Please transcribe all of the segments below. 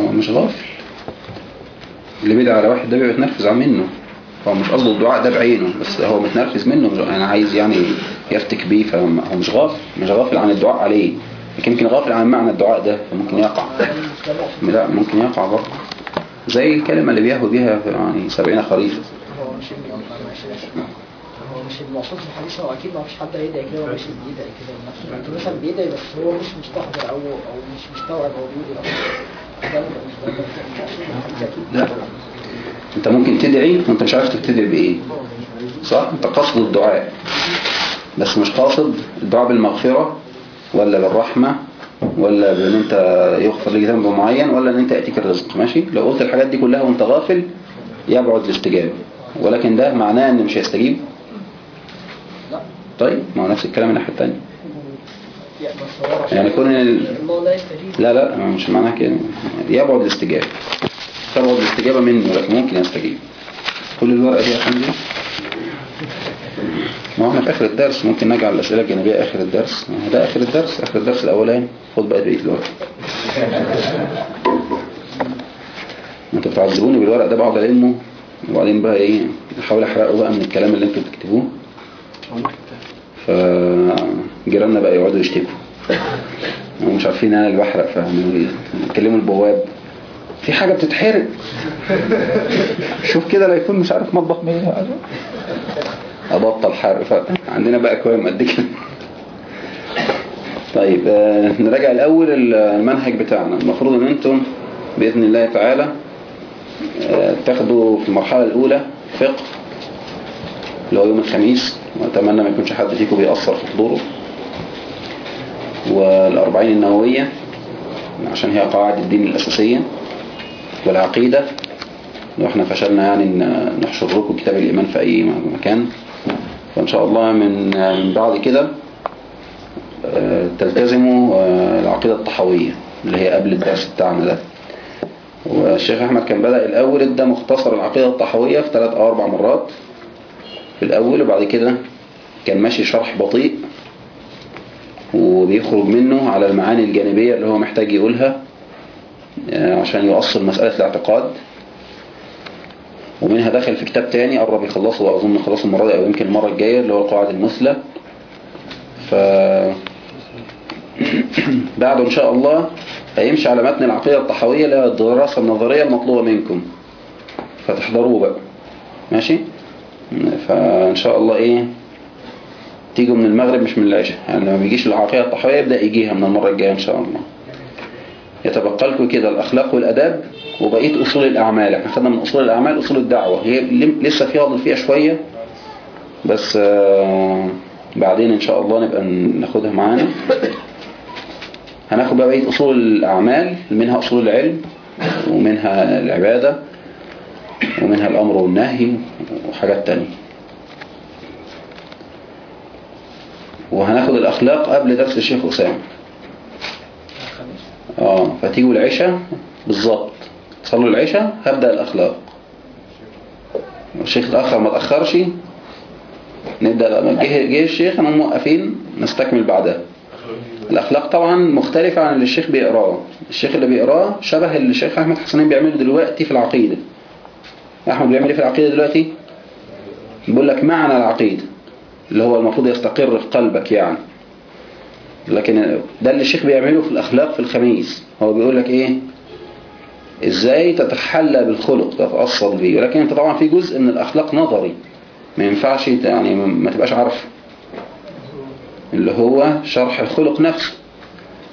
هو مش غافل اللي بيدعي على واحد ده بيبقى متنرفز منه. هو مش قصده الدعاء ده بعينه بس هو متنرفز منه. مش أنا عايز يعني يفتك بيه فهو مش غافل مش غافل عن الدعاء عليه. لكن يمكن غافل عن معنى الدعاء ده فممكن يقع. لا ممكن يقع برضه. زي الكلمة اللي بيهوي بيها يعني سبعين خريف هو مش مش المقصود في الحديث هو أكيد ما فيش حد هيدعي كده وماشي بيدعي كده. أنت مثلا بيدعي بس هو مش مستحضر أو أو مش مستوعب هو بيقول لا. انت ممكن تدعي وانت مش عارف تبتدئ بإيه. صح؟ انت قصد الدعاء. بس مش قاصد الدعاء بالمغفرة ولا بالرحمة ولا بإن انت يغفر لك ذنب معين ولا إن انت يأتيك الرزق. ماشي؟ لو قلت الحاجات دي كلها وانت غافل يبعد الاستجابة. ولكن ده معناه إن مش هيستجيب؟ طيب ما هو نفس الكلام الناحية التانية. يعني كون لا لا مش معناها كده. يبعد الاستجابة. تبعد الاستجابة منه لكن ممكن يستجيب كل الورقة دي يا حمدي. ما إحنا في آخر الدرس ممكن نجعل الأسئلة الجانبية آخر الدرس. ده آخر الدرس. آخر الدرس الأولاني. خد بقى بقية الورقة أنتوا بتعذبوني بالورق ده بقعد المه وبعدين بقى إيه؟ أحاول أحرقه بقى من الكلام اللي أنتوا بتكتبوه. فجيراننا بقى يقعدوا يشتكوا. هم مش عارفين أنا اللي بحرق إيه يكلموا البواب. في حاجة بتتحرق. شوف كده لا يكون مش عارف مطبخ مين. أبطل حرق. عندنا بقى كوام قد كده. طيب آه، نراجع الأول المنهج بتاعنا. المفروض إن أنتم بإذن الله تعالى آه، تاخدوا في المرحلة الأولى فقه. اللي هو يوم الخميس وأتمنى ما يكونش حد فيكم بيأثر في حضوره. والأربعين النووية عشان هي قواعد الدين الأساسية والعقيدة لو إحنا فشلنا يعني نحشر لكم كتاب الإيمان في أي مكان. فإن شاء الله من بعد كده آه، تلتزموا آه، العقيدة الطحوية اللي هي قبل الدرس بتاعنا ده. والشيخ أحمد كان بدأ الأول ادى مختصر العقيدة الطحوية في ثلاث أو أربع مرات. في الأول وبعد كده كان ماشي شرح بطيء وبيخرج منه على المعاني الجانبية اللي هو محتاج يقولها آه، عشان يؤصل مسألة الاعتقاد. ومنها دخل في كتاب تاني قرب يخلصه وأظن خلصه المرة دي أو يمكن المرة الجاية اللي هو القواعد المثلى. ف بعده إن شاء الله هيمشي على متن العقيدة الطحوية الدراسة النظرية المطلوبة منكم. فتحضروه بقى. ماشي؟ فإن شاء الله إيه تيجوا من المغرب مش من العشاء. يعني لما بيجيش العقيدة الطحوية يبدأ يجيها من المرة الجاية إن شاء الله. يتبقى لكم كده الأخلاق والأداب وبقية أصول الأعمال. إحنا خدنا من أصول الأعمال أصول الدعوة. هي لسه فيها فيها شوية بس آه، بعدين إن شاء الله نبقى ناخدها معانا. هناخد بقى بقية أصول الأعمال منها أصول العلم ومنها العبادة. ومنها الأمر والنهي وحاجات تانية. وهناخد الأخلاق قبل درس الشيخ أسامة آه فتيجوا العشاء بالظبط. صلوا العشاء هبدأ الأخلاق. الشيخ اتأخر ما تأخرش نبدأ جه, الشيخ أنا موقفين نستكمل بعدها. الأخلاق طبعا مختلفة عن اللي الشيخ بيقراه. الشيخ اللي بيقراه شبه اللي الشيخ أحمد حسنين بيعمله دلوقتي في العقيدة. أحمد بيعمل إيه في العقيدة دلوقتي؟ بيقول لك معنى العقيدة اللي هو المفروض يستقر في قلبك يعني. لكن ده اللي الشيخ بيعمله في الأخلاق في الخميس. هو بيقول لك إيه؟ إزاي تتحلى بالخلق تتأصل بيه. ولكن أنت طبعا في جزء من الأخلاق نظري ما ينفعش يعني ما تبقاش عارف. اللي هو شرح الخلق نفسه.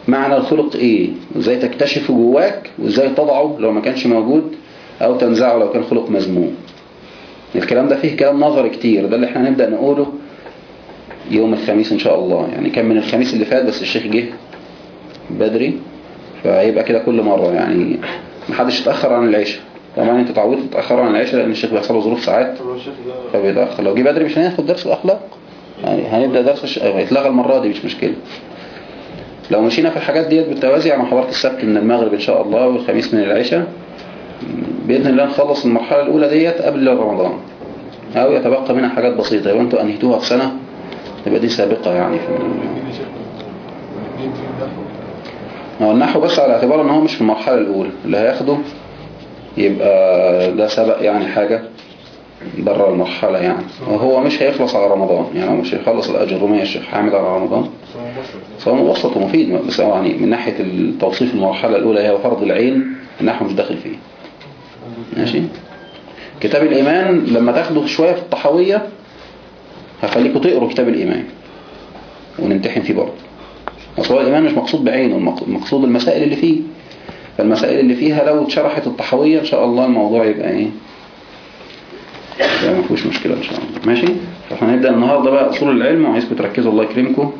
معنى الخلق إيه؟ وإزاي تكتشفه جواك وإزاي تضعه لو ما كانش موجود. أو تنزعه لو كان خلق مذموم. الكلام ده فيه كلام نظري كتير ده اللي إحنا هنبدأ نقوله يوم الخميس إن شاء الله. يعني كان من الخميس اللي فات بس الشيخ جه بدري فهيبقى كده كل مرة. يعني محدش يتأخر عن العشاء. طبعا انت تعودت تتأخروا عن العشاء لأن الشيخ بيحصل له ظروف ساعات. فبيتأخر. لو جه بدري مش هناخد درس الأخلاق؟ يعني هنبدأ درس الش... هيتلغى المرة دي مش مشكلة. لو مشينا في الحاجات ديت بالتوازي يعني حضرت السبت من المغرب إن شاء الله والخميس من العشاء. بإذن الله نخلص المرحلة الأولى ديت قبل رمضان. أو يتبقى منها حاجات بسيطة. يبقى أنتوا أنهيتوها في سنة تبقى دي سابقة يعني في هو النحو بس على اعتبار إن هو مش في المرحلة الأولى. اللي هياخده يبقى ده سبق يعني حاجة بره المرحلة يعني. وهو مش هيخلص على رمضان. يعني مش هيخلص الأجرومية الشيخ حامد على رمضان. سواء مبسط ومفيد. بس يعني من ناحية التوصيف المرحلة الأولى هي فرض العين النحو مش داخل فيه. ماشي؟ كتاب الإيمان لما تاخده شوية في الطحوية هخليكم تقروا كتاب الإيمان ونمتحن فيه برضه. أصل الإيمان مش مقصود بعينه المق- المقصود المسائل اللي فيه. فالمسائل اللي فيها لو اتشرحت الطحوية إن شاء الله الموضوع يبقى إيه؟ يبقى ما فيهوش مشكلة إن شاء الله. ماشي؟ فإحنا هنبدأ النهاردة بقى أصول العلم وعايزكم تركزوا الله يكرمكم.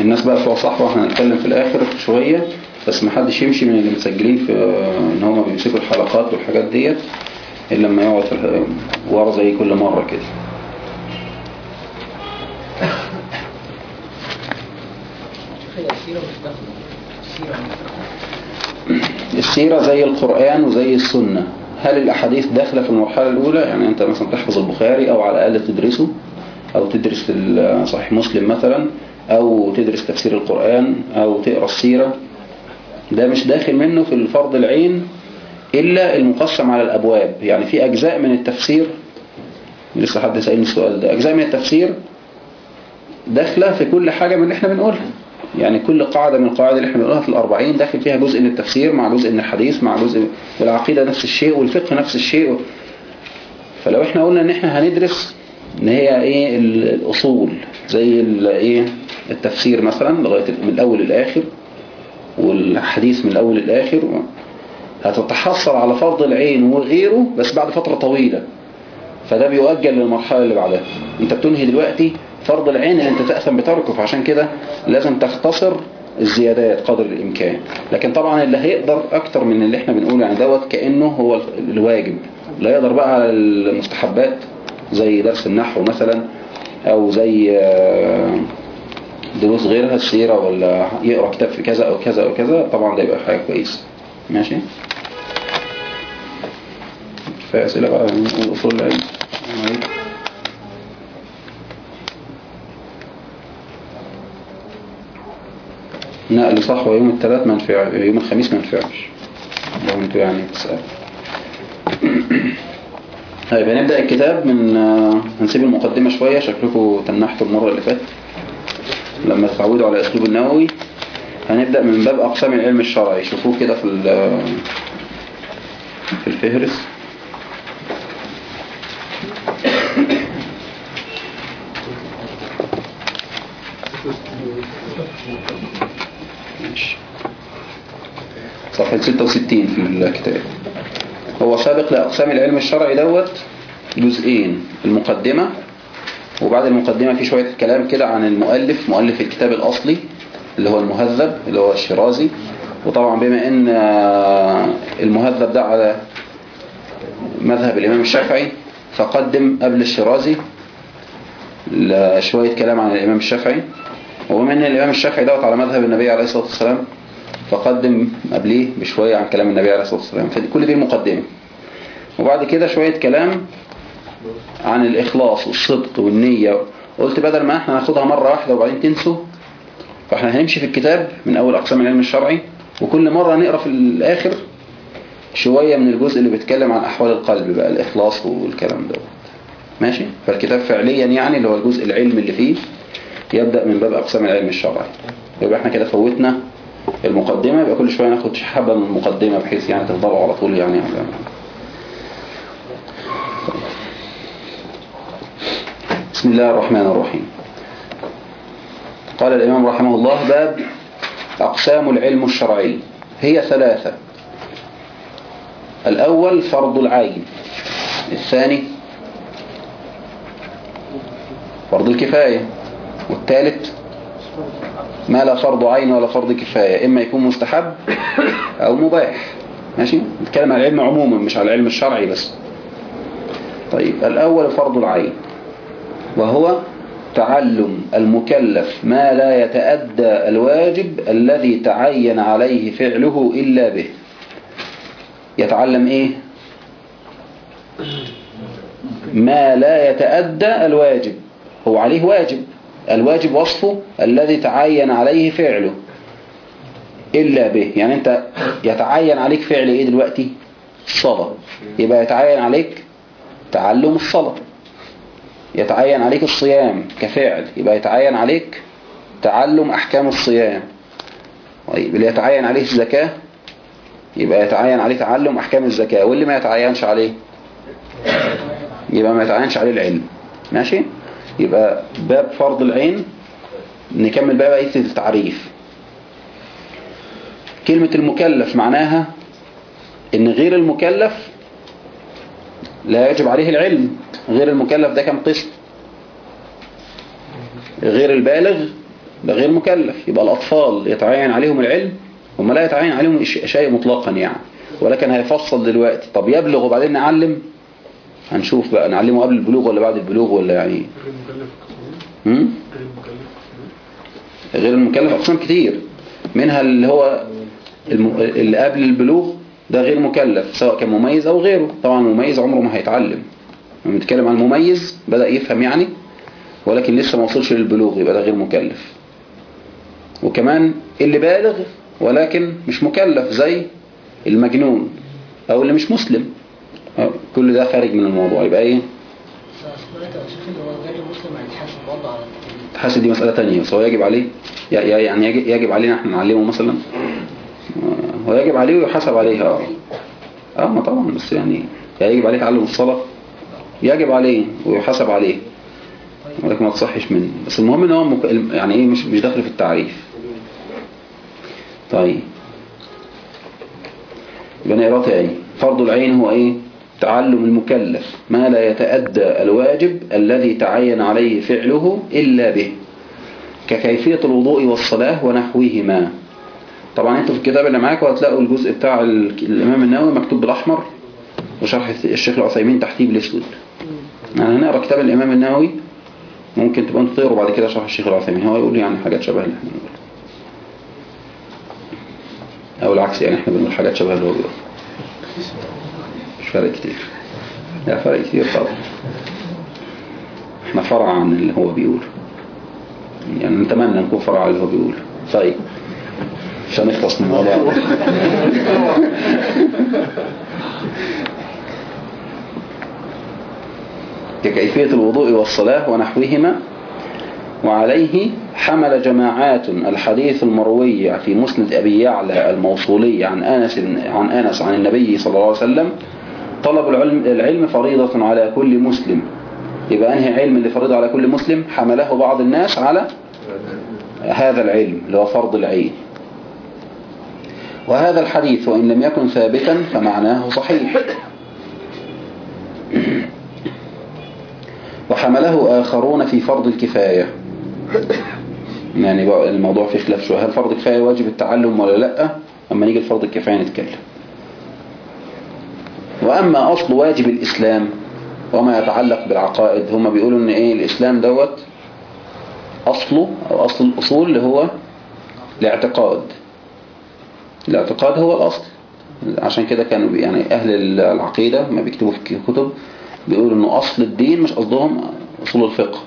الناس بقى بتوع صحوة إحنا هنتكلم في الآخر شوية بس ما حدش يمشي من اللي مسجلين في إن هم بيمسكوا الحلقات والحاجات ديت إلا لما يقعد في ورا زي كل مرة كده. السيرة زي القرآن وزي السنة. هل الأحاديث داخلة في المرحلة الأولى؟ يعني أنت مثلا تحفظ البخاري أو على الأقل تدرسه أو تدرس صحيح مسلم مثلا. أو تدرس تفسير القرآن أو تقرأ السيرة ده مش داخل منه في الفرض العين إلا المقسم على الأبواب. يعني في أجزاء من التفسير لسه حد سألني السؤال ده أجزاء من التفسير داخلة في كل حاجة من اللي إحنا بنقولها. يعني كل قاعدة من القواعد اللي إحنا بنقولها في الأربعين داخل فيها جزء من التفسير مع جزء من الحديث مع جزء والعقيدة نفس الشيء والفقه نفس الشيء. فلو إحنا قلنا إن إحنا هندرس إن هي إيه؟ ال- الأصول زي ال- إيه؟ التفسير مثلا لغاية من الأول للآخر والحديث من الأول للآخر هتتحصل على فرض العين وغيره بس بعد فترة طويلة. فده بيؤجل للمرحلة اللي بعدها. انت بتنهي دلوقتي فرض العين انت تأثم بتركه فعشان كده لازم تختصر الزيادات قدر الإمكان. لكن طبعا اللي هيقدر أكتر من اللي إحنا بنقول يعني دوت كأنه هو الواجب. لا يقدر بقى المستحبات زي درس النحو مثلا أو زي آه، دروس غيرها السيرة ولا يقرأ كتاب في كذا أو كذا أو كذا طبعا ده يبقى حاجة كويسة. ماشي؟ كفاية أسئلة بقى من أصول العلم. نقل صحوة يوم الثلاث ما ينفع يوم الخميس ما ينفعش. لو أنتوا يعني تسأل طيب هنبدأ الكتاب من هنسيب المقدمة شوية شكلكم تنحتوا المرة اللي فاتت. لما تتعودوا على أسلوب النووي هنبدأ من باب أقسام العلم الشرعي. شوفوه كده في في الفهرس. صفحة 66 في الكتاب. هو سابق لأقسام العلم الشرعي دوت جزئين. المقدمة وبعد المقدمة في شوية كلام كده عن المؤلف مؤلف الكتاب الأصلي اللي هو المهذب اللي هو الشيرازي. وطبعا بما إن آه، المهذب ده على مذهب الإمام الشافعي فقدم قبل الشيرازي شوية كلام عن الإمام الشافعي. وبما إن الإمام الشافعي دوت على مذهب النبي عليه الصلاة والسلام فقدم قبليه بشوية عن كلام النبي عليه الصلاة والسلام. فكل دي المقدمة وبعد كده شوية كلام عن الإخلاص والصدق والنية. قلت بدل ما إحنا ناخدها مرة واحدة وبعدين تنسوا فاحنا هنمشي في الكتاب من أول أقسام العلم الشرعي وكل مرة نقرأ في الآخر شوية من الجزء اللي بيتكلم عن أحوال القلب بقى الإخلاص والكلام ده ماشي؟ فالكتاب فعليا يعني اللي هو الجزء العلمي اللي فيه يبدأ من باب أقسام العلم الشرعي. يبقى إحنا كده فوتنا المقدمة يبقى كل شوية ناخد حبة من المقدمة بحيث يعني تفضلوا على طول يعني بسم الله الرحمن الرحيم. قال الإمام رحمه الله باب أقسام العلم الشرعي. هي ثلاثة. الأول فرض العين. الثاني فرض الكفاية. والثالث ما لا فرض عين ولا فرض كفاية. إما يكون مستحب أو مباح. ماشي؟ نتكلم عن العلم عموما مش على العلم الشرعي بس. طيب الأول فرض العين. وهو تعلم المكلف ما لا يتأدى الواجب الذي تعين عليه فعله إلا به. يتعلم إيه؟ ما لا يتأدى الواجب. هو عليه واجب. الواجب وصفه الذي تعين عليه فعله إلا به. يعني أنت يتعين عليك فعل إيه دلوقتي؟ الصلاة. يبقى يتعين عليك تعلم الصلاة. يتعين عليك الصيام كفعل يبقى يتعين عليك تعلم أحكام الصيام. طيب اللي يتعين عليه الزكاة يبقى يتعين عليه تعلم أحكام الزكاة. واللي ما يتعينش عليه؟ يبقى ما يتعينش عليه العلم. ماشي؟ يبقى باب فرض العين. نكمل بقى بقية التعريف. كلمة المكلف معناها إن غير المكلف لا يجب عليه العلم. غير المكلف ده كم قسم غير البالغ ده غير مكلف. يبقى الأطفال يتعين عليهم العلم هم لا يتعين عليهم شيء مطلقا يعني. ولكن هيفصل دلوقتي. طب يبلغ وبعدين نعلم؟ هنشوف بقى. نعلمه قبل البلوغ ولا بعد البلوغ ولا يعني؟ غير؟ غير مكلف غير المكلف أقسام كتير. منها اللي هو الم... اللي قبل البلوغ ده غير مكلف سواء كان مميز أو غيره. طبعا المميز عمره ما هيتعلم. لما بنتكلم عن المميز بدأ يفهم يعني ولكن لسه ما وصلش للبلوغ يبقى ده غير مكلف. وكمان اللي بالغ ولكن مش مكلف زي المجنون أو اللي مش مسلم. كل ده خارج من الموضوع يبقى إيه؟ تحاسب دي مسألة تانية بس هو يجب عليه يعني يجب, علينا إحنا نعلمه مثلا. آه، هو يجب عليه ويحاسب عليها. آه آه ما طبعا بس يعني يعني يجب عليه تعلم الصلاة. يجب عليه ويحاسب عليه. ولكن ما تصحش منه. بس المهم إن هو مك... يعني إيه مش مش داخل في التعريف. طيب. يبقى نقرأ تاني. فرض العين هو إيه؟ تعلم المكلف. ما لا يتأدى الواجب الذي تعين عليه فعله إلا به. ككيفية الوضوء والصلاة ونحوهما. طبعا أنتوا في الكتاب اللي معاكم هتلاقوا الجزء بتاع ال- الإمام النووي مكتوب بالأحمر. وشرح الشيخ العثيمين تحتيه بالأسود. يعني هنقرا كتاب الإمام النووي ممكن تبقى أنتوا تقروا بعد كده شرح الشيخ العثيمين. هو يقول يعني حاجات شبه اللي إحنا بنقولها أو العكس يعني إحنا بنقول حاجات شبه اللي هو بيقول. مش فرق كتير. لا فرق كتير طبعا. إحنا فرع عن اللي هو بيقول. يعني نتمنى نكون فرع عن اللي هو بيقول. طيب. عشان نخلص من الموضوع ده. ككيفية الوضوء والصلاة ونحوهما. وعليه حمل جماعات الحديث المروي في مسند أبي يعلى الموصولي عن أنس عن أنس عن النبي صلى الله عليه وسلم. طلب العلم, العلم فريضة على كل مسلم. يبقى أنهي علم اللي فريضة على كل مسلم؟ حمله بعض الناس على هذا العلم اللي هو فرض العين وهذا الحديث وإن لم يكن ثابتا فمعناه صحيح. وحمله آخرون في فرض الكفاية. يعني الموضوع فيه خلاف شوية. هل فرض الكفاية واجب التعلم ولا لأ؟ أما نيجي لفرض الكفاية نتكلم. وأما أصل واجب الإسلام وما يتعلق بالعقائد هم بيقولوا إن إيه؟ الإسلام دوت أصله أو أصل الأصول اللي هو الاعتقاد. الاعتقاد هو الأصل. عشان كده كانوا يعني أهل العقيدة ما بيكتبوا في كتب. بيقولوا إنه أصل الدين مش قصدهم أصول الفقه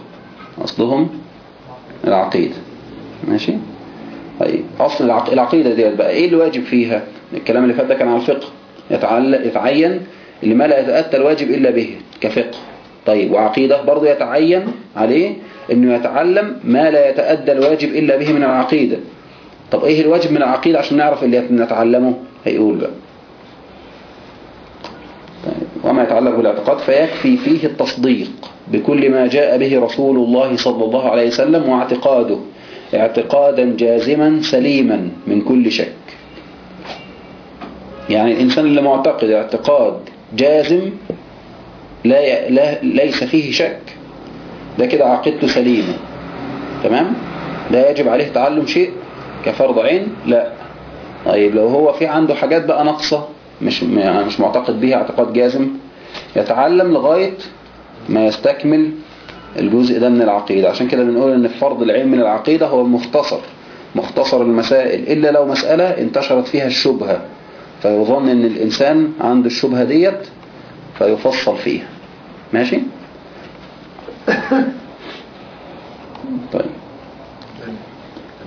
أصلهم العقيدة. ماشي؟ طيب العق- العقيدة ديت بقى إيه اللي واجب فيها؟ الكلام اللي فات ده كان على الفقه. يتعين اللي ما لا يتأتى الواجب إلا به كفقه. طيب وعقيدة برضه يتعين عليه إنه يتعلم ما لا يتأدى الواجب إلا به من العقيدة. طب إيه الواجب من العقيدة عشان نعرف اللي نتعلمه هيقول بقى. وما يتعلق بالاعتقاد فيكفي فيه التصديق بكل ما جاء به رسول الله صلى الله عليه وسلم واعتقاده اعتقادا جازما سليما من كل شك. يعني الإنسان اللي معتقد اعتقاد جازم لا. لا ليس فيه شك. ده كده عقيدته سليمة. تمام؟ لا يجب عليه تعلم شيء كفرض عين لا. طيب لو هو في عنده حاجات بقى ناقصة مش يعني مش معتقد بيها اعتقاد جازم يتعلم لغاية ما يستكمل الجزء ده من العقيدة. عشان كده بنقول إن فرض العلم من العقيدة هو المختصر مختصر المسائل. إلا لو مسألة انتشرت فيها الشبهة فيظن إن الإنسان عنده الشبهة ديت فيفصل فيها. ماشي؟ طيب. يعني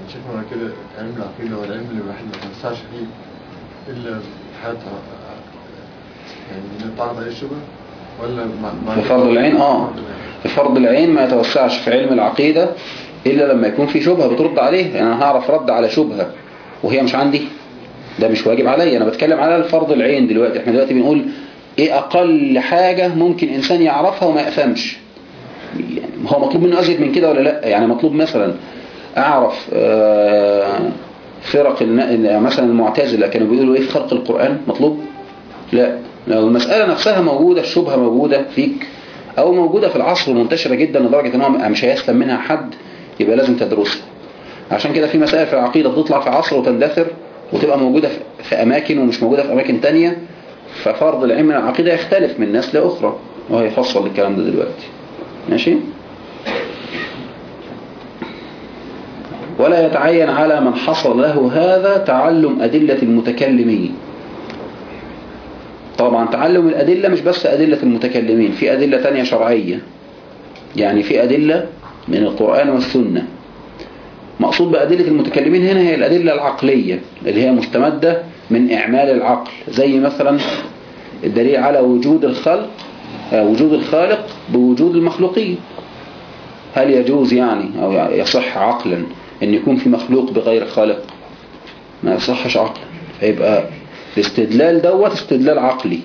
شفنا كده علم العقيدة والعلم اللي ما يتوسعش فيه إلا حياتها يعني نتعرض الشبهة ولا مع في فرض العين آه. في فرض العين ما يتوسعش في علم العقيدة إلا لما يكون في شبهة بترد عليه. يعني أنا هعرف رد على شبهة وهي مش عندي. ده مش واجب عليا. أنا بتكلم على الفرض العين دلوقتي. إحنا دلوقتي بنقول إيه أقل حاجة ممكن إنسان يعرفها وما يفهمش يعني هو مطلوب منه أزيد من كده ولا لأ؟ يعني مطلوب مثلا أعرف آه، فرق مثلا المعتزلة كانوا بيقولوا إيه في خلق القرآن مطلوب؟ لا. لو المسألة نفسها موجودة الشبهة موجودة فيك أو موجودة في العصر منتشرة جدا لدرجة إن هو مش هيسلم منها حد يبقى لازم تدرسها. عشان كده في مسائل في العقيدة بتطلع في عصر وتندثر وتبقى موجودة في- أماكن ومش موجودة في أماكن تانية ففرض العلم العقيدة يختلف من ناس لأخرى وهيفصل الكلام ده دلوقتي. ماشي؟ ولا يتعين على من حصل له هذا تعلم أدلة المتكلمين. طبعا تعلم الأدلة مش بس أدلة المتكلمين في أدلة تانية شرعية. يعني في أدلة من القرآن والسنة. مقصود بأدلة المتكلمين هنا هي الأدلة العقلية اللي هي مستمدة من إعمال العقل. زي مثلا الدليل على وجود الخلق آه، وجود الخالق بوجود المخلوقين. هل يجوز يعني أو يصح عقلا أن يكون في مخلوق بغير خالق. ما يصحش عقلا فيبقى الاستدلال دوت استدلال عقلي.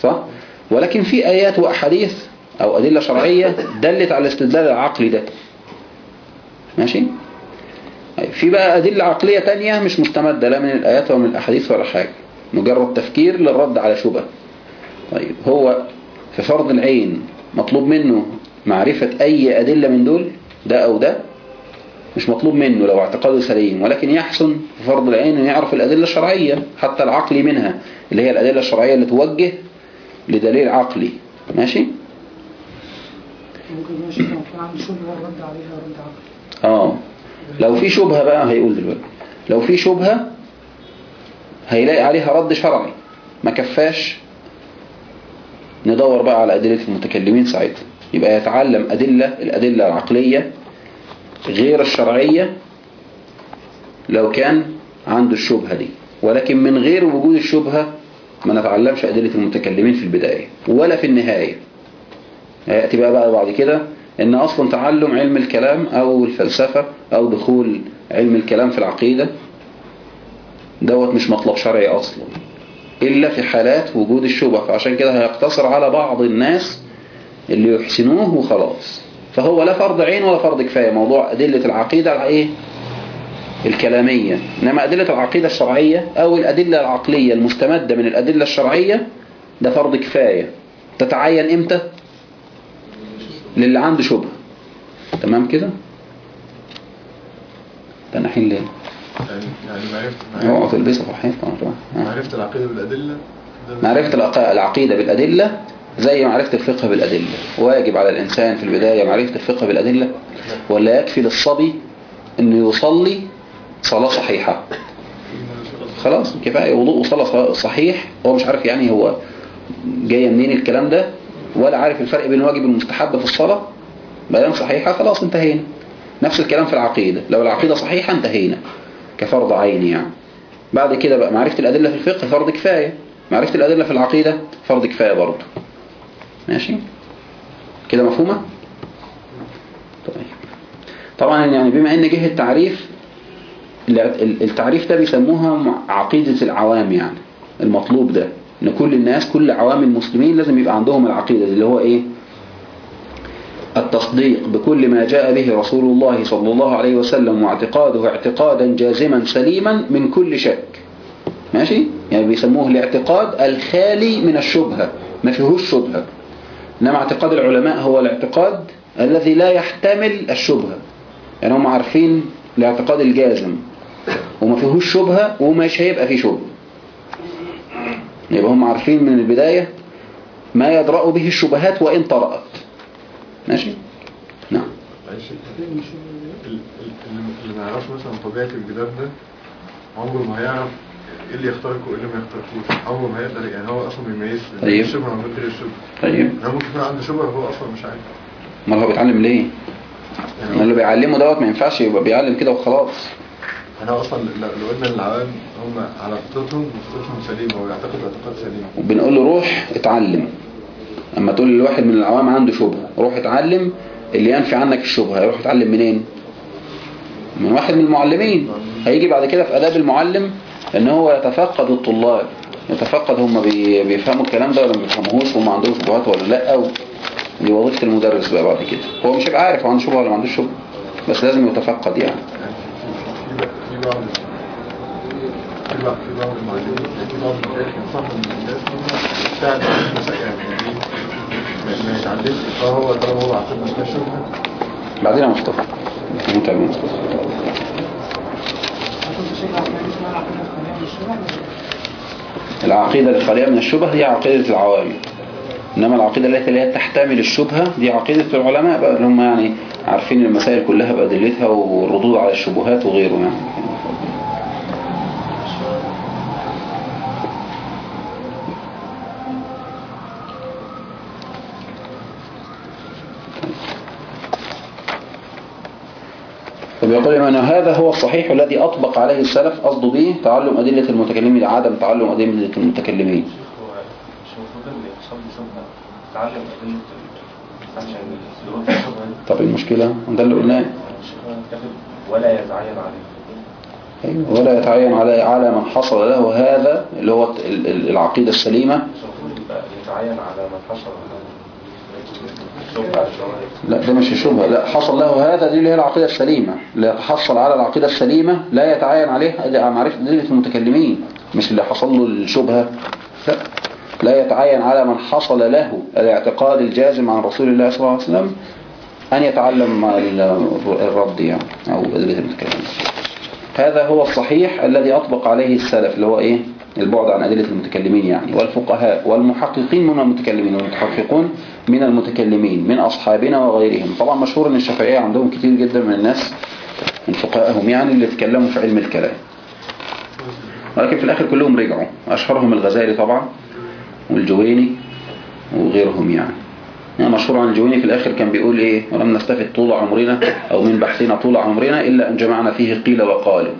صح؟ ولكن في آيات وأحاديث أو أدلة شرعية دلت على الاستدلال العقلي ده. ماشي؟ طيب، في بقى أدلة عقلية تانية مش مستمدة لا من الآيات ولا من الأحاديث ولا حاجة. مجرد تفكير للرد على شبهة. طيب هو في فرض العين مطلوب منه معرفة أي أدلة من دول؟ ده أو ده؟ مش مطلوب منه لو اعتقاده سليم ولكن يحسن في فرض العين أن يعرف الأدلة الشرعية حتى العقلي منها اللي هي الأدلة الشرعية اللي توجه لدليل عقلي. ماشي؟ ممكن شيخ لو كان عنده شبهة رد عليها رد عقلي. آه. لو في شبهة بقى هيقول دلوقتي. لو في شبهة هيلاقي عليها رد شرعي. ما كفاش ندور بقى على أدلة المتكلمين ساعتها. يبقى يتعلم أدلة الأدلة العقلية غير الشرعية لو كان عنده الشبهة دي. ولكن من غير وجود الشبهة ما نتعلمش أدلة المتكلمين في البداية ولا في النهاية. هيأتي بقى بقى بعد كده إن أصلا تعلم علم الكلام أو الفلسفة أو دخول علم الكلام في العقيدة دوت مش مطلب شرعي أصلا إلا في حالات وجود الشبه فعشان كده هيقتصر على بعض الناس اللي يحسنوه وخلاص. فهو لا فرض عين ولا فرض كفاية. موضوع أدلة العقيدة على إيه؟ الكلامية. إنما أدلة العقيدة الشرعية أو الأدلة العقلية المستمدة من الأدلة الشرعية ده فرض كفاية. تتعين إمتى؟ للي عنده شبهة. تمام كده؟ تنحين ليه؟ يعني يعني طبعا. ها. معرفة العقيدة بالأدلة؟ ده معرفة العق- العقيدة بالأدلة زي معرفة الفقه بالأدلة. واجب على الإنسان في البداية معرفة الفقه بالأدلة ولا يكفي للصبي أنه يصلي صلاة صحيحة. خلاص كفاية وضوء وصلاة صحيح. هو مش عارف يعني هو جاية منين الكلام ده ولا عارف الفرق بين الواجب والمستحب في الصلاة. ما دام صحيحة خلاص انتهينا. نفس الكلام في العقيدة. لو العقيدة صحيحة انتهينا كفرض عيني يعني. بعد كده بقى معرفة الأدلة في الفقه فرض كفاية. معرفة الأدلة في العقيدة فرض كفاية برضه. ماشي؟ كده مفهومة؟ طيب. طبعا يعني بما إن جه التعريف التعريف ده بيسموها عقيدة العوام يعني المطلوب ده إن كل الناس كل عوام المسلمين لازم يبقى عندهم العقيدة اللي هو إيه؟ التصديق بكل ما جاء به رسول الله صلى الله عليه وسلم واعتقاده اعتقادا جازما سليما من كل شك. ماشي؟ يعني بيسموه الاعتقاد الخالي من الشبهة ما فيهوش شبهة. إنما اعتقاد العلماء هو الاعتقاد الذي لا يحتمل الشبهة. يعني هم عارفين الاعتقاد الجازم. وما فيهوش شبهة ومش هيبقى فيه شبهة. يبقى هم عارفين من البداية ما يدرأ به الشبهات وإن طرأت. ماشي؟ نعم. اللي ما يعرفش مثلا طبيعة الجدار ده عمره ما هيعرف إيه اللي يخترقه وإيه اللي ما يخترقوش؟ عمره ما هيقدر يعني هو أصلا بيميز. طيب. الشبهة وبين غير الشبهة. طيب. يعني ممكن يكون عنده شبهة وهو أصلا مش عارف. امال هو بيتعلم ليه؟ اللي بيعلمه دوت ما ينفعش يبقى بيعلم كده وخلاص. أنا أصلا لو قلنا للعوام هم على فطرتهم فطرتهم سليمة ويعتقد اعتقاد سليم. وبنقول له روح اتعلم. أما تقول لواحد من العوام عنده شبهة روح اتعلم اللي ينفي عنك الشبهة هيروح يتعلم منين؟ من واحد من المعلمين. هيجي بعد كده في آداب المعلم ان هو يتفقد الطلاب. يتفقد هم بي- بيفهموا الكلام ده ولا ما بيفهموهوش وهم عندهم شبهات ولا لأ دي وظيفة المدرس بقى بعد كده. هو مش هيبقى عارف هو عنده شبهة ولا ما عندوش شبهة بس لازم يتفقد يعني. في بعض في بعض المعلمين في بعض المشايخ ينصحوا الناس ان هم يساعدوا على المسائل يعني ما- يتعلمش فهو طالما هو عشان ما شبهه بعدين يا مصطفى يا مصطفى. العقيدة الخالية من الشبه هي عقيدة العوام إنما العقيدة التي لا تحتمل الشبهة دي عقيدة العلماء بقى اللي هم يعني عارفين المسائل كلها بأدلتها والردود على الشبهات وغيره يعني. فبيقول من هذا هو الصحيح الذي أطبق عليه السلف قصده به تعلم أدلة المتكلمين عدم تعلم أدلة المتكلمين. طب المشكلة؟ ده اللي قلناه. ولا يتعين عليه. أيوة. ولا يتعين على على من حصل له هذا اللي هو ال- ال- العقيدة السليمة. يتعين على من حصل له لا ده مش الشبهة لا حصل له هذا دي اللي هي العقيدة السليمة. اللي حصل على العقيدة السليمة لا يتعين عليه معرفة أدلة المتكلمين. مش اللي حصل له الشبهة. لا لا يتعين على من حصل له الاعتقاد الجازم عن رسول الله صلى الله عليه وسلم أن يتعلم ال- الرد يعني أو أدلة المتكلمين. هذا هو الصحيح الذي أطبق عليه السلف اللي هو إيه؟ البعد عن أدلة المتكلمين يعني. والفقهاء والمحققين من المتكلمين والمتحققون من المتكلمين من أصحابنا وغيرهم. طبعا مشهور أن الشافعية عندهم كتير جدا من الناس من فقهائهم يعني اللي اتكلموا في علم الكلام. ولكن في الآخر كلهم رجعوا. أشهرهم الغزالي طبعا والجويني وغيرهم يعني. يعني مشهور عن الجويني في الآخر كان بيقول إيه؟ ولم نستفد طول عمرنا أو من بحثنا طول عمرنا إلا أن جمعنا فيه قيل وقالوا.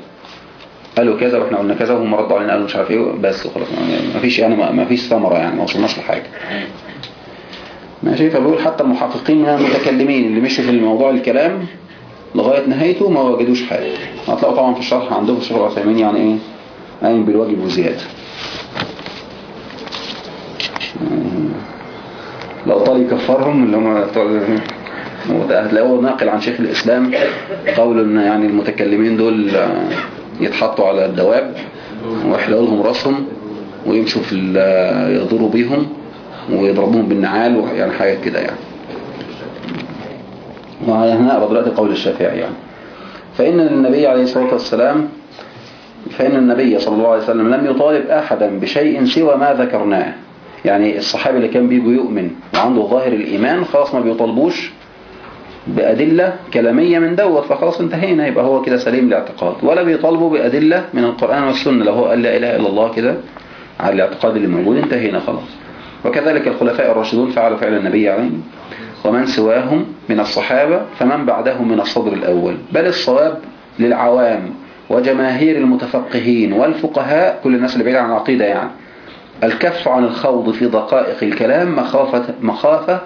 قالوا كذا وإحنا قلنا كذا وهم ردوا علينا قالوا مش عارف إيه بس وخلاص. ما فيش يعني ما فيش ثمرة يعني ما وصلناش لحاجة. ماشي؟ فبيقول حتى المحققين من المتكلمين اللي مشوا في الموضوع الكلام لغاية نهايته ما وجدوش حاجة. هتلاقوا طبعا في الشرح عندهم الشيخ العثيمين يعني إيه؟ قايم بالواجب وزيادة. لو طال يكفرهم اللي هم هتلاقوه ناقل عن شيخ الإسلام قول إن يعني المتكلمين دول يتحطوا على الدواب ويحلقوا لهم راسهم ويمشوا في يضروا بيهم ويضربوهم بالنعال ويعني حاجات كده يعني. وهنقرا دلوقتي قول الشافعي يعني. فإن النبي عليه الصلاة والسلام فإن النبي صلى الله عليه وسلم لم يطالب أحدا بشيء سوى ما ذكرناه. يعني الصحابي اللي كان بيجوا يؤمن وعنده ظاهر الإيمان خلاص ما بيطالبوش بأدلة كلامية من دوت فخلاص انتهينا. يبقى هو كده سليم الاعتقاد ولا بيطالبوا بأدلة من القرآن والسنة. لو هو قال لا إله إلا الله كده على الاعتقاد اللي موجود انتهينا خلاص. وكذلك الخلفاء الراشدون فعلوا فعل النبي عليه ومن سواهم من الصحابة فمن بعدهم من الصدر الأول. بل الصواب للعوام وجماهير المتفقهين والفقهاء كل الناس اللي بعيدة عن العقيدة يعني. الكف عن الخوض في دقائق الكلام مخافة, مخافة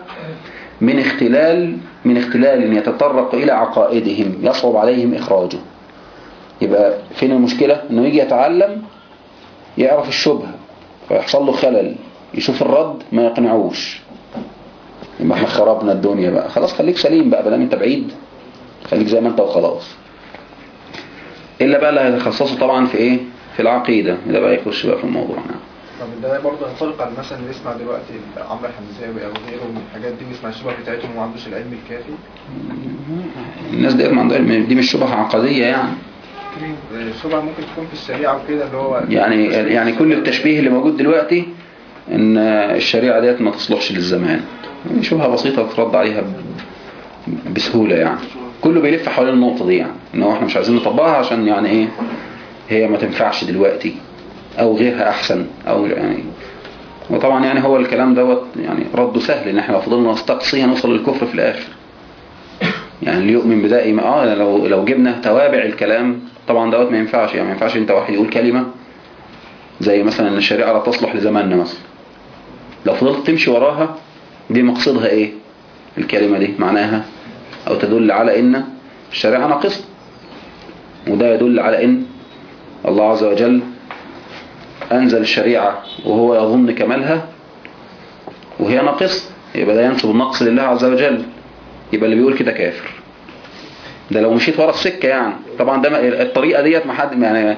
من اختلال من اختلال يتطرق إلى عقائدهم يصعب عليهم إخراجه. يبقى فين المشكلة؟ إنه يجي يتعلم يعرف الشبهة فيحصل له خلل يشوف الرد ما يقنعوش. يبقى إحنا خربنا الدنيا بقى. خلاص خليك سليم بقى بدل أنت بعيد خليك زي ما أنت وخلاص. إلا بقى اللي هيتخصصوا طبعا في إيه؟ في العقيدة. ده بقى يخش بقى في الموضوع. نعم. طب ده برضه ينطبق على مثلا اللي يسمع دلوقتي عمرو حمزاوي أو غيره من الحاجات دي ويسمع الشبهه بتاعتهم وما عندوش العلم الكافي؟ الناس دي ما عندها دي مش شبهة عقدية يعني. الشبهه ممكن تكون في الشريعة وكده اللي هو يعني يعني كل التشبيه اللي موجود دلوقتي إن الشريعة ديت ما تصلحش للزمان. يعني شبهة بسيطة ترد عليها ب- بسهولة يعني. كله بيلف حوالين النقطة دي يعني إن إحنا مش عايزين نطبقها عشان يعني إيه هي ما تنفعش دلوقتي. أو غيرها أحسن أو يعني. وطبعا يعني هو الكلام دوت يعني رده سهل إن إحنا لو فضلنا نستقصي هنوصل للكفر في الآخر. يعني اللي يؤمن إيمان آه لو لو جبنا توابع الكلام طبعا دوت ما ينفعش. يعني ما ينفعش أنت واحد يقول كلمة زي مثلا إن الشريعة لا تصلح لزماننا مثلا. لو فضلت تمشي وراها دي مقصدها إيه؟ الكلمة دي معناها؟ أو تدل على إن الشريعة ناقصة. وده يدل على إن الله عز وجل أنزل الشريعة وهو يظن كمالها وهي ناقصة يبقى ده ينسب النقص لله عز وجل يبقى اللي بيقول كده كافر. ده لو مشيت ورا السكة يعني. طبعا ده ما- الطريقة ديت ما حد يعني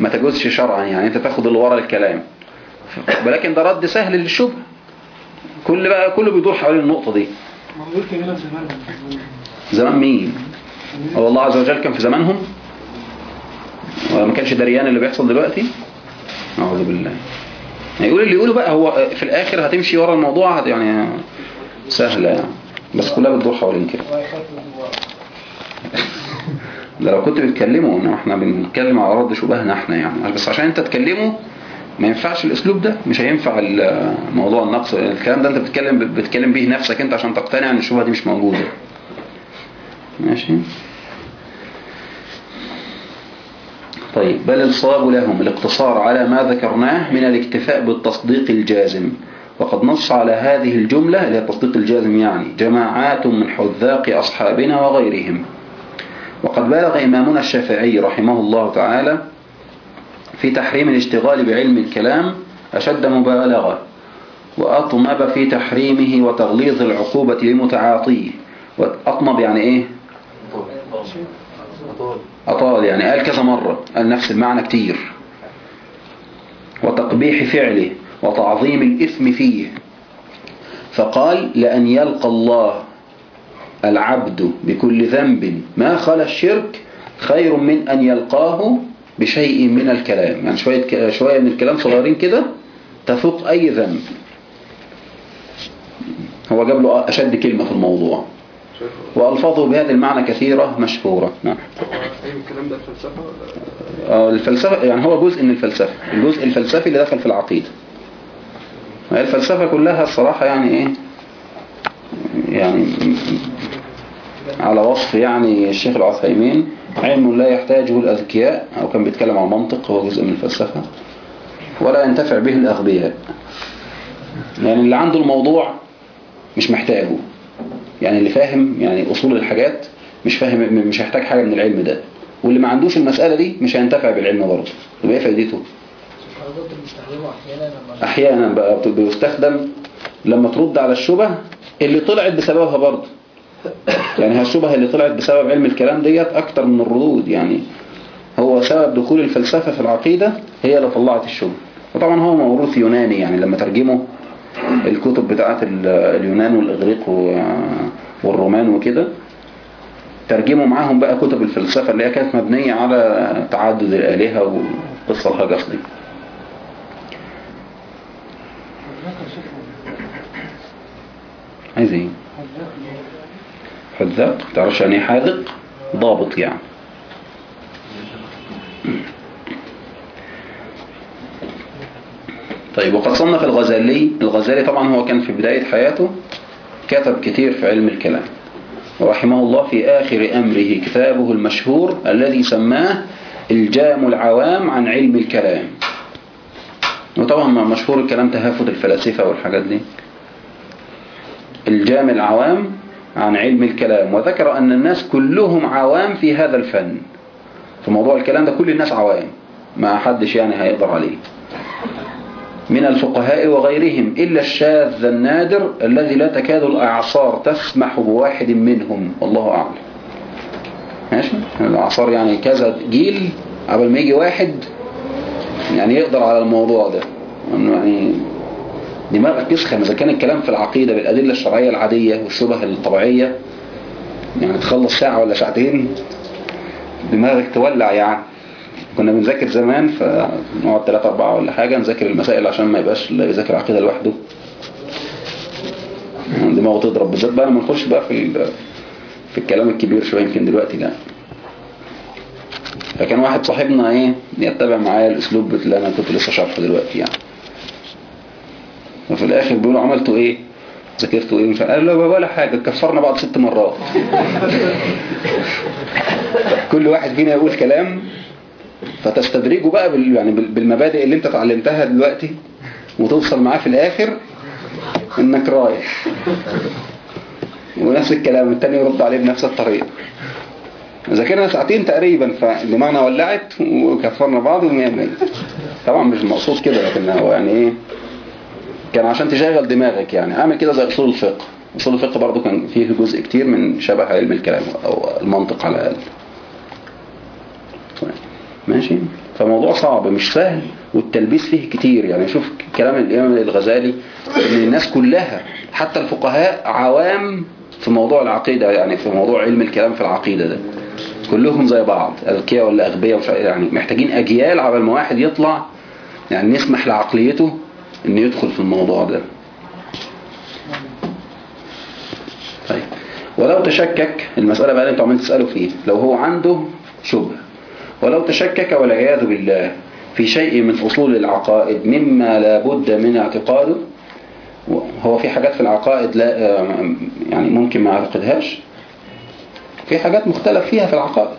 ما تجوزش شرعا يعني أنت تاخد اللي ورا الكلام. ولكن ده رد سهل للشبهة كل بقى كله بيدور حوالين النقطة دي. موجود زمان. زمان مين؟ هو الله عز وجل كان في زمانهم. وما كانش دريان اللي بيحصل دلوقتي. أعوذ بالله. يقول اللي يقوله بقى هو في الآخر هتمشي ورا الموضوع يعني سهلة يعني. بس كلها بتدور حوالين كده. ده لو كنت بتكلموا انما إحنا بنتكلم على رد شبهنا إحنا يعني. بس عشان أنت تكلمه ما ينفعش الأسلوب ده مش هينفع ال- موضوع النقص الكلام ده أنت بتتكلم بتتكلم به نفسك أنت عشان تقتنع إن الشبهة دي مش موجودة. ماشي؟ طيب بل الصواب لهم الاقتصار على ما ذكرناه من الاكتفاء بالتصديق الجازم. وقد نص على هذه الجملة التصديق الجازم يعني جماعات من حذاق أصحابنا وغيرهم. وقد بالغ إمامنا الشافعي رحمه الله تعالى في تحريم الاشتغال بعلم الكلام أشد مبالغة وأطنب في تحريمه وتغليظ العقوبة لمتعاطيه. وأطنب يعني إيه؟ أطال يعني قال كذا مرة قال نفس المعنى كتير. وتقبيح فعله وتعظيم الإثم فيه. فقال لأن يلقى الله العبد بكل ذنب ما خلا الشرك خير من أن يلقاه بشيء من الكلام. يعني شوية, شوية من الكلام صغيرين كده تفوق أي ذنب. هو جاب له أشد كلمة في الموضوع. وألفاظه بهذا المعنى كثيرة مشهورة. نعم. إيه الكلام ده الفلسفة آه، الفلسفة يعني هو جزء من الفلسفة الجزء الفلسفي اللي دخل في العقيدة. الفلسفة كلها الصراحة يعني إيه؟ يعني على وصف يعني الشيخ العثيمين علم لا يحتاجه الأذكياء أو كان بيتكلم عن منطق هو جزء من الفلسفة ولا ينتفع به الأغبياء. يعني اللي عنده الموضوع مش محتاجه. يعني اللي فاهم يعني أصول الحاجات مش فاهم مش هيحتاج حاجة من العلم ده. واللي ما عندوش المسألة دي مش هينتفع بالعلم برضه. يبقى إيه فايدته. أحيانا بقى بيستخدم لما ترد على الشبه اللي طلعت بسببها برضه. يعني هالشبهة اللي طلعت بسبب علم الكلام ديت أكتر من الردود. يعني هو سبب دخول الفلسفة في العقيدة هي اللي طلعت الشبه. وطبعا هو موروث يوناني يعني لما ترجموا الكتب بتاعت ال- اليونان والإغريق و- والرومان وكده ترجموا معاهم بقى كتب الفلسفة اللي هي كانت مبنية على تعدد الآلهة والقصة الهجس دي. عايز إيه؟ حذاق؟ تعرفش يعني إيه حاذق؟ ضابط يعني. طيب وقد صنف الغزالي الغزالي طبعا هو كان في بداية حياته كتب كتير في علم الكلام. ورحمه الله في آخر أمره كتابه المشهور الذي سماه الجام العوام عن علم الكلام. وطبعا مشهور الكلام تهافت الفلاسفة والحاجات دي. الجام العوام عن علم الكلام. وذكر أن الناس كلهم عوام في هذا الفن. في موضوع الكلام ده كل الناس عوام. ما حدش يعني هيقدر عليه. من الفقهاء وغيرهم إلا الشاذ النادر الذي لا تكاد الأعصار تسمح بواحد منهم. والله أعلم. ماشي؟ الأعصار يعني كذا جيل قبل ما يجي واحد يعني يقدر على الموضوع ده. يعني دماغك يسخن إذا كان الكلام في العقيدة بالأدلة الشرعية العادية والشبه الطبيعية يعني تخلص ساعة ولا ساعتين دماغك تولع يعني. كنا بنذاكر زمان فنقعد 3 4 ولا حاجة نذاكر المسائل عشان ما يبقاش اللي يذاكر عقيدة لوحده. دماغه تضرب بالذات بقى لما نخش بقى في في الكلام الكبير شوية يمكن دلوقتي لا فكان واحد صاحبنا إيه يتبع معايا الأسلوب اللي أنا كنت لسه شرحه دلوقتي يعني. وفي الآخر بيقولوا عملتوا إيه؟ ذاكرته إيه. قال له ولا حاجة كفرنا بعض ست مرات. كل واحد فينا يقول كلام فتستدرجه بقى بال يعني بال- بالمبادئ اللي انت اتعلمتها دلوقتي وتوصل معاه في الآخر إنك رايح. ونفس الكلام التاني يرد عليه بنفس الطريقة. ذاكرنا ساعتين تقريبا فدماغنا ولعت وكفرنا بعض طبعا مش المقصود كده لكن هو يعني إيه؟ كان عشان تشغل دماغك يعني. أعمل كده زي أصول الفقه. أصول الفقه برضو كان فيه جزء كتير من شبه علم الكلام أو المنطق على الأقل. ماشي؟ فموضوع صعب مش سهل والتلبيس فيه كتير. يعني شوف كلام الإمام الغزالي إن الناس كلها حتى الفقهاء عوام في موضوع العقيدة يعني في موضوع علم الكلام في العقيدة ده. كلهم زي بعض أذكياء ولا ومش عارف- يعني محتاجين أجيال على ما واحد يطلع يعني نسمح لعقليته إنه يدخل في الموضوع ده. طيب. ولو تشكك المسألة بقى اللي أنتوا عمالين تسألوا فيه لو هو عنده شبهة. ولو تشكك والعياذ بالله. في شيء من أصول العقائد مما لا بد من اعتقاده هو في حاجات في العقائد لا يعني ممكن ما يعتقدهاش في حاجات مختلف فيها في العقائد.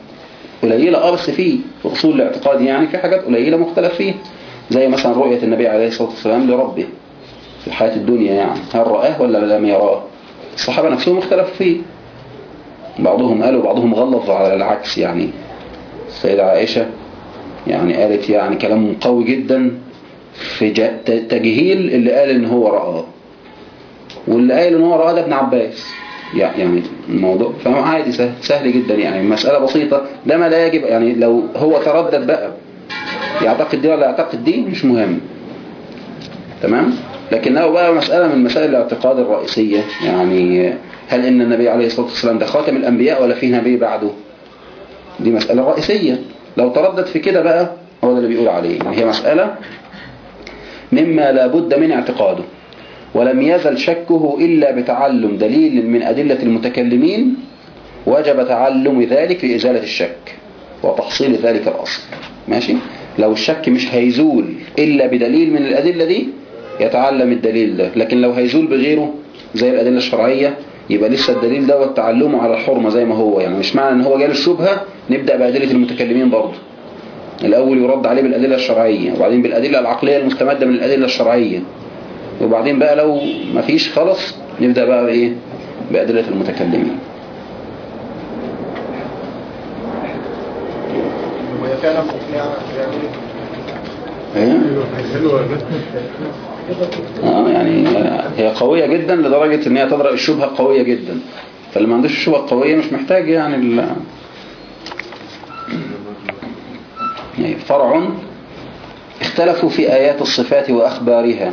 قليلة آه بس في أصول الاعتقاد يعني في حاجات قليلة مختلف فيها. زي مثلا رؤية النبي عليه الصلاة والسلام لربه في الحياة الدنيا يعني. هل رآه ولا لم يراه؟ الصحابة نفسهم اختلفوا فيه. بعضهم قالوا وبعضهم غلظ على العكس يعني. السيدة عائشة يعني قالت يعني كلام قوي جدا في تجهيل اللي قال إن هو رآه واللي قال إن هو رآه ده ابن عباس. يع- يعني الموضوع فهو عادي سهل, سهل جدا. يعني مسألة بسيطة. ده ما لا يجب يعني لو هو تردد بقى. يعتقد دي ولا يعتقد دي مش مهم. تمام؟ لكن لو بقى مسألة من مسائل الاعتقاد الرئيسية. يعني هل إن النبي عليه الصلاة والسلام ده خاتم الأنبياء ولا فيه نبي بعده؟ دي مسألة رئيسية. لو تردد في كده بقى هو ده اللي بيقول عليه. يعني هي مسألة مما لا بد من اعتقاده. ولم يزل شكه إلا بتعلم دليل من أدلة المتكلمين وجب تعلم ذلك لإزالة الشك وتحصيل ذلك الأصل. ماشي؟ لو الشك مش هيزول إلا بدليل من الأدلة دي يتعلم الدليل ده. لكن لو هيزول بغيره زي الأدلة الشرعية يبقى لسه الدليل ده والتعلمه على الحرمة زي ما هو. يعني مش معنى إن هو جاله الشبهة نبدأ بأدلة المتكلمين برضه. الأول يرد عليه بالأدلة الشرعية وبعدين بالأدلة العقلية المستمدة من الأدلة الشرعية. وبعدين بقى لو مفيش خلص نبدأ بقى بإيه؟ بأدلة المتكلمين. وهي فعلا مقنعة حلوة آه يعني هي قوية جدا لدرجة إن هي تدرأ الشبهة قوية جدا. فاللي ما عندوش الشبهة القوية مش محتاج يعني ال... يعني فرع اختلفوا في آيات الصفات وأخبارها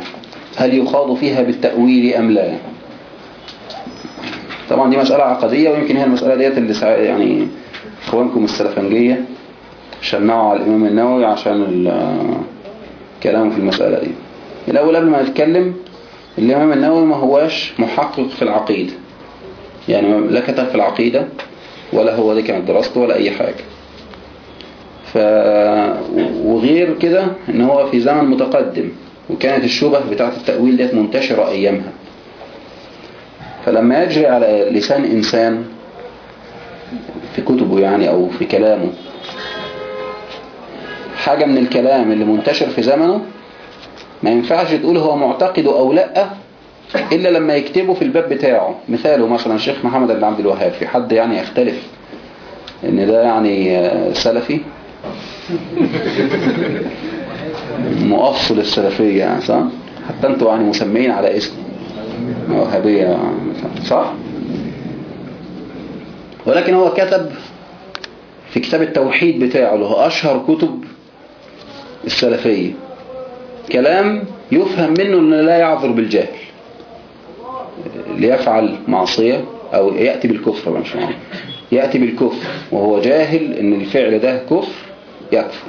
هل يخاض فيها بالتأويل أم لا؟ طبعا دي مسألة عقدية ويمكن هي المسألة ديت اللي سع- يعني إخوانكم السلفنجية شنعوا على الإمام النووي عشان كلامه في المسألة دي. الأول قبل ما نتكلم الإمام النووي ما هواش محقق في العقيدة. يعني لا كتب في العقيدة ولا هو دي كانت دراسته ولا أي حاجة. ف... وغير كده إن هو في زمن متقدم وكانت الشبه بتاعت التأويل ديت منتشرة أيامها. فلما يجري على لسان إنسان في كتبه يعني أو في كلامه حاجة من الكلام اللي منتشر في زمنه ما ينفعش تقول هو معتقده أو لأ إلا لما يكتبه في الباب بتاعه. مثاله مثلا الشيخ محمد بن عبد الوهاب في حد يعني يختلف إن ده يعني سلفي؟ مؤصل السلفية يعني صح؟ حتى أنتوا يعني مسمين على اسم وهابية صح؟ ولكن هو كتب في كتاب التوحيد بتاعه اللي هو أشهر كتب السلفية. كلام يفهم منه أنه لا يعذر بالجهل. ليفعل معصية أو يأتي بالكفر مش. يأتي بالكفر وهو جاهل أن الفعل ده كفر. يكفر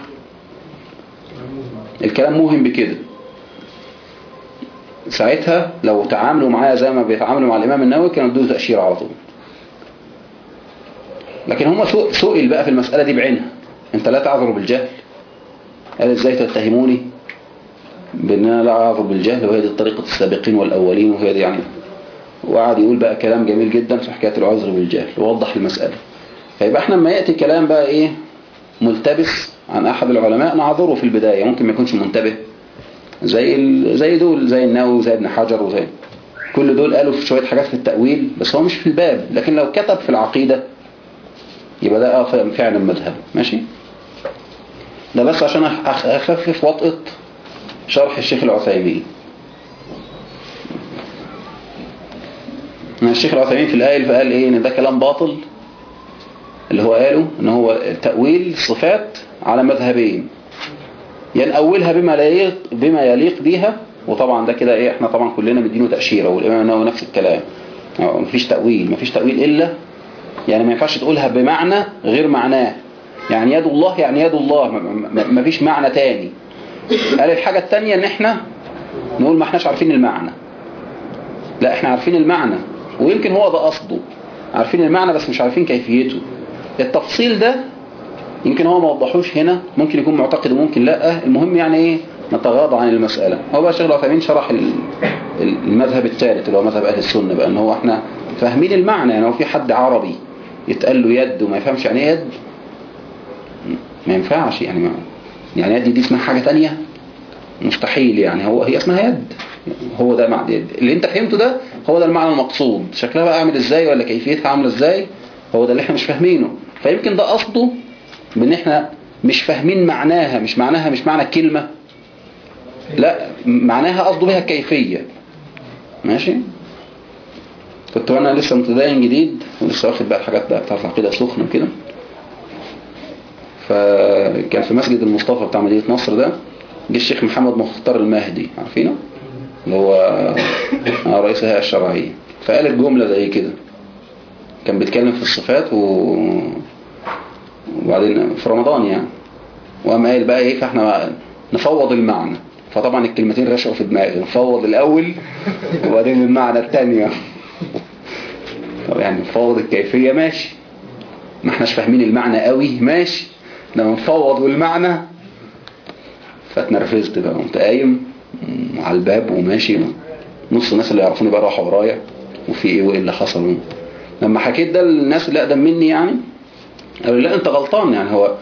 الكلام موهم بكده. ساعتها لو تعاملوا معايا زي ما بيتعاملوا مع الإمام النووي كانوا ادوه تأشير على طول. لكن هم سئل بقى في المسألة دي بعينها. انت لا تعذر بالجهل. قال إزاي تتهموني بأن أنا لا أعذر بالجهل؟ وهي دي طريقة السابقين والأولين وهي دي يعني وقعد يقول بقى كلام جميل جدا في حكاية العذر بالجهل. ووضح المسألة. فيبقى إحنا لما يأتي كلام بقى إيه؟ ملتبس عن أحد العلماء نعذره في البداية ممكن ما يكونش منتبه. زي. زي دول زي النووي وزي ابن حجر وزي كل دول قالوا في شوية حاجات في التأويل بس هو مش في الباب لكن لو كتب في العقيدة يبقى ده آه فعلا مذهب. ماشي؟ ده بس عشان أخ- أخ- أخفف وطئة شرح الشيخ العثيمين. الشيخ العثيمين في الآية فقال إيه؟ إن ده كلام باطل. اللي هو قاله إن هو تأويل الصفات على مذهبين. يا نأولها بما يليق بما يليق بيها وطبعا ده كده إيه إحنا طبعا كلنا مدينه تأشيرة والإمام النووي نفس الكلام. يعني مفيش تأويل مفيش تأويل إلا يعني ما ينفعش تقولها بمعنى غير معناه. يعني يد الله يعني يد الله مفيش معنى تاني. قال الحاجة التانية إن إحنا نقول ما إحناش عارفين المعنى. لا إحنا عارفين المعنى ويمكن هو ده قصده. عارفين المعنى بس مش عارفين كيفيته. التفصيل ده يمكن هو ما وضحوش هنا ممكن يكون معتقد وممكن لا. المهم يعني إيه؟ نتغاضى عن المسألة. هو بقى الشيخ العثيمين شرح ال- ال- المذهب الثالث اللي هو مذهب أهل السنة بقى إن هو إحنا فاهمين المعنى يعني هو في حد عربي يتقال له يد وما يفهمش يعني إيه يد؟ ما ينفعش يعني ما يعني يد دي اسمها حاجة تانية؟ مستحيل يعني. هو هي اسمها يد. هو ده معنى. اللي أنت فهمته ده هو ده المعنى المقصود. شكلها بقى عامل إزاي ولا كيفيتها عاملة إزاي؟ هو ده اللي إحنا مش فاهمينه. فيمكن ده قصده بان إحنا مش فاهمين معناها مش معناها مش معنى الكلمة. لا معناها قصده بها الكيفية ماشي؟ كنت وأنا لسه متدين جديد ولسه واخد بقى الحاجات بقى بتاعت العقيدة سخنة كده فكان في مسجد المصطفى بتاع مدينة نصر ده جه الشيخ محمد مختار المهدي عارفينه؟ اللي هو رئيس الهيئة الشرعية. فقال الجملة زي كده. كان بيتكلم في الصفات و... وبعدين في رمضان يعني. وقام قايل بقى إيه فإحنا نفوض المعنى. فطبعا الكلمتين رشقوا في دماغي نفوض الأول وبعدين المعنى الثانية طب يعني نفوض الكيفية ماشي. ما إحناش فاهمين المعنى قوي ماشي. لما نفوض والمعنى فاتنرفزت بقى قمت قايم على الباب وماشي. نص الناس اللي يعرفوني بقى راحوا ورايا وفي إيه وإيه اللي حصل. لما حكيت ده للناس اللي أقدم مني يعني قالوا لا أنت غلطان يعني هو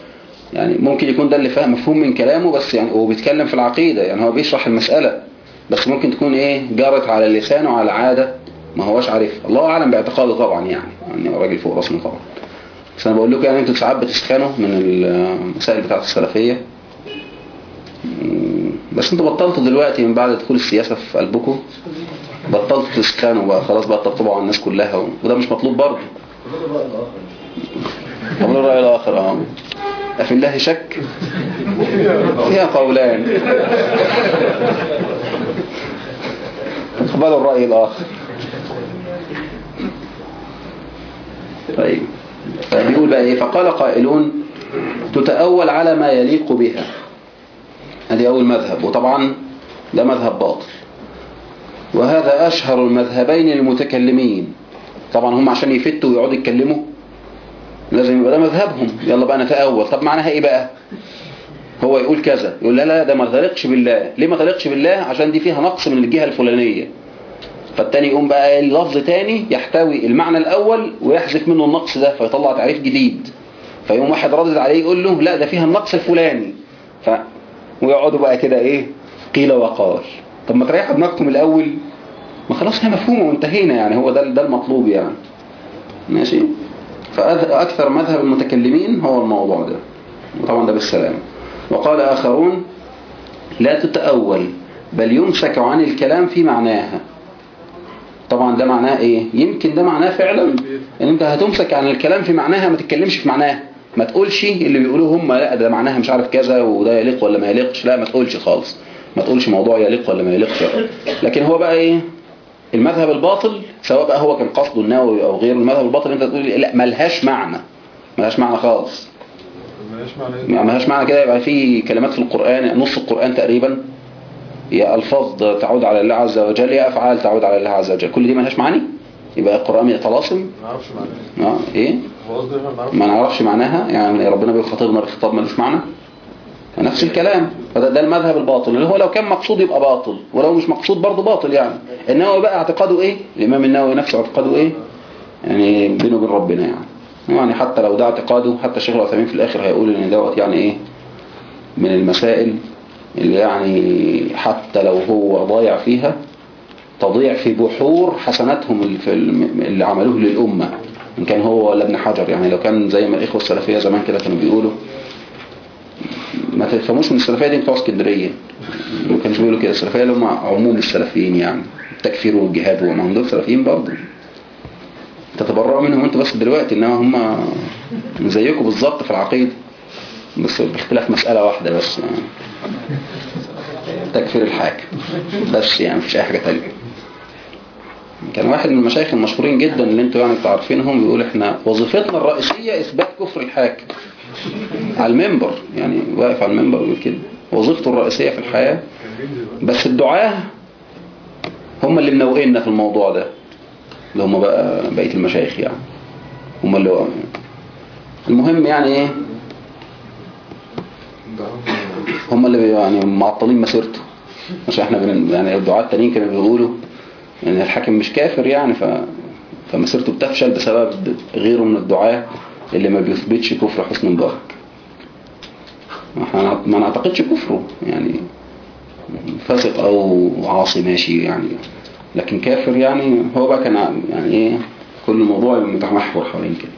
يعني ممكن يكون ده اللي فاهم مفهوم من كلامه بس يعني هو بيتكلم في العقيدة يعني هو بيشرح المسألة بس ممكن تكون إيه جارت على اللسان وعلى عادة ما هوش عارف الله أعلم باعتقاده طبعا يعني يعني راجل فوق راسنا طبعا. بس أنا بقول لكم يعني أنتوا ساعات بتسخنوا من المسائل بتاعت السلفية. بس أنتوا بطلتوا دلوقتي من بعد دخول السياسة في قلبكم. بطلتوا تسخنوا بقى خلاص بقى تطبطبوا على الناس كلها وده مش مطلوب برضه. قبل الرأي الآخر آه. أفي الله شك؟ فيها قولان. اقبلوا الرأي الآخر. طيب. فبيقول بقى إيه؟ فقال قائلون تتأول على ما يليق بها. هذه أول مذهب وطبعا ده مذهب باطل. وهذا أشهر المذهبين للمتكلمين طبعا هم عشان يفتوا ويقعدوا يتكلموا. لازم يبقى ده مذهبهم. يلا بقى نتأول. طب معناها إيه بقى؟ هو يقول كذا. يقول لا لا ده ما تليقش بالله. ليه ما تليقش بالله؟ عشان دي فيها نقص من الجهة الفلانية. فالتاني يقوم بقى قايل لفظ تاني يحتوي المعنى الأول ويحذف منه النقص ده فيطلع تعريف جديد. فيقوم واحد ردد عليه يقول له لا ده فيها النقص الفلاني. ف... ويقعدوا بقى كده إيه؟ قيل وقال. طب ما تريح دماغكم الأول. ما خلاص هي مفهومة وانتهينا يعني. هو ده ده المطلوب يعني. ماشي؟ فأكثر مذهب المتكلمين هو الموضوع ده. وطبعا ده بالسلام وقال آخرون لا تتأول بل يمسك عن الكلام في معناها. طبعا ده معناه إيه؟ يمكن ده معناه فعلا إن أنت هتمسك عن الكلام في معناها ما تتكلمش في معناها. ما تقولش اللي بيقولوه هم لا ده معناها مش عارف كذا وده يليق ولا ما يليقش. لا ما تقولش خالص. ما تقولش موضوع يليق ولا ما يليقش لكن هو بقى إيه؟ المذهب الباطل سواء بقى هو كان قصده النووي أو غيره المذهب الباطل أنت تقول لا ملهاش معنى. ملهاش معنى خالص. إيه؟ يعني ملهاش معنى كده يبقى في كلمات في القرآن نص القرآن تقريبا يا ألفاظ تعود على الله عز وجل يا أفعال تعود على الله عز وجل. كل دي ملهاش معنى؟ يبقى القرآن طلاسم ما أعرفش معنى إيه؟ آه إيه؟ نعرفش. ما نعرفش معناها؟ يعني ربنا بيخاطبنا بخطاب ملوش معنى؟ نفس الكلام. ده المذهب الباطل. اللي هو لو كان مقصود يبقى باطل. ولو مش مقصود برضه باطل يعني. النووي بقى اعتقاده إيه؟ الإمام النووي نفسه اعتقاده إيه؟ يعني بينه وبين ربنا يعني. يعني حتى لو ده اعتقاده حتى الشيخ العثيمين في الآخر هيقول إن دوت يعني إيه؟ من المسائل اللي يعني حتى لو هو ضايع فيها تضيع في بحور حسناتهم اللي عملوه للأمة. إن كان هو ولا ابن حجر يعني. لو كان زي ما الإخوة السلفية زمان كده كانوا بيقولوا ما تفهموش من السلفية دي بتوع اسكندرية ما كانش بيقولوا كده. السلفية اللي هم عموم السلفيين يعني. التكفير والجهاد وما هم دول سلفيين برضه. تتبرأوا منهم أنتوا بس دلوقتي إنما هم زيكم بالظبط في العقيدة. بس باختلاف مسألة واحدة بس. تكفير الحاكم. بس يعني مفيش أي حاجة تانية. كان واحد من المشايخ المشهورين جدا اللي أنتوا يعني عارفينهم بيقول إحنا وظيفتنا الرئيسية إثبات كفر الحاكم. على المنبر يعني واقف على المنبر ويقول كده. وظيفته الرئيسية في الحياة. بس الدعاة هم اللي منوئنا في الموضوع ده. اللي هم بقى بقية المشايخ يعني. هم اللي هو المهم يعني إيه؟ هم اللي يعني معطلين مسيرته. عشان إحنا بن... يعني الدعاة التانيين كانوا بيقولوا إن الحاكم مش كافر يعني ف... فمسيرته بتفشل بسبب غيره من الدعاة اللي ما بيثبتش كفر حسن مبارك ما نعتقدش كفره يعني فاسق أو عاصي ماشي يعني. لكن كافر يعني هو بقى كان يعني إيه كل الموضوع متمحور حوالين كده.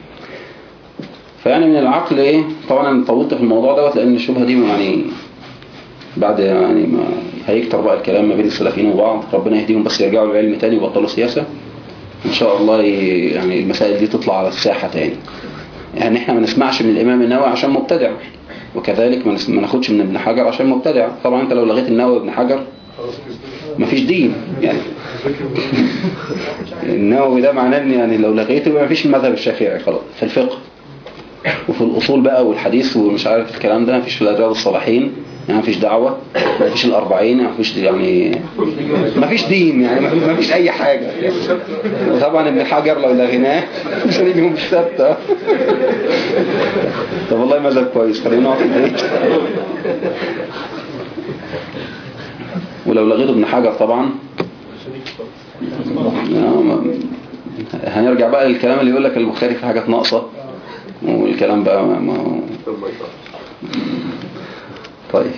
فيعني من العقل إيه طبعا أنا طولت في الموضوع دوت لأن الشبهة دي يعني بعد يعني ما هيكتر بقى الكلام ما بين السلفيين وبعض ربنا يهديهم بس يرجعوا للعلم تاني ويبطلوا سياسة. إن شاء الله يعني المسائل دي تطلع على الساحة تاني. يعني إحنا ما نسمعش من الإمام النووي عشان مبتدع. وكذلك ما ناخدش من ابن حجر عشان مبتدع. طبعا أنت لو لغيت النووي وابن حجر مفيش دين يعني. النووي ده معناه إن يعني لو لغيته يبقى مفيش المذهب الشافعي خلاص في الفقه. وفي الأصول بقى والحديث ومش عارف الكلام ده مفيش في الأدوار الصالحين. يعني مفيش دعوة مفيش الأربعين يعني مفيش يعني مفيش دين يعني مفيش أي حاجة. وطبعا ابن حجر لو لغيناه مش هنيجي يوم السبت طب والله مذهب كويس خلينا نقعد في البيت. ولو لغيته ابن حجر طبعا. هنرجع بقى للكلام اللي يقول لك البخاري في حاجات ناقصة والكلام بقى ما ما طيب.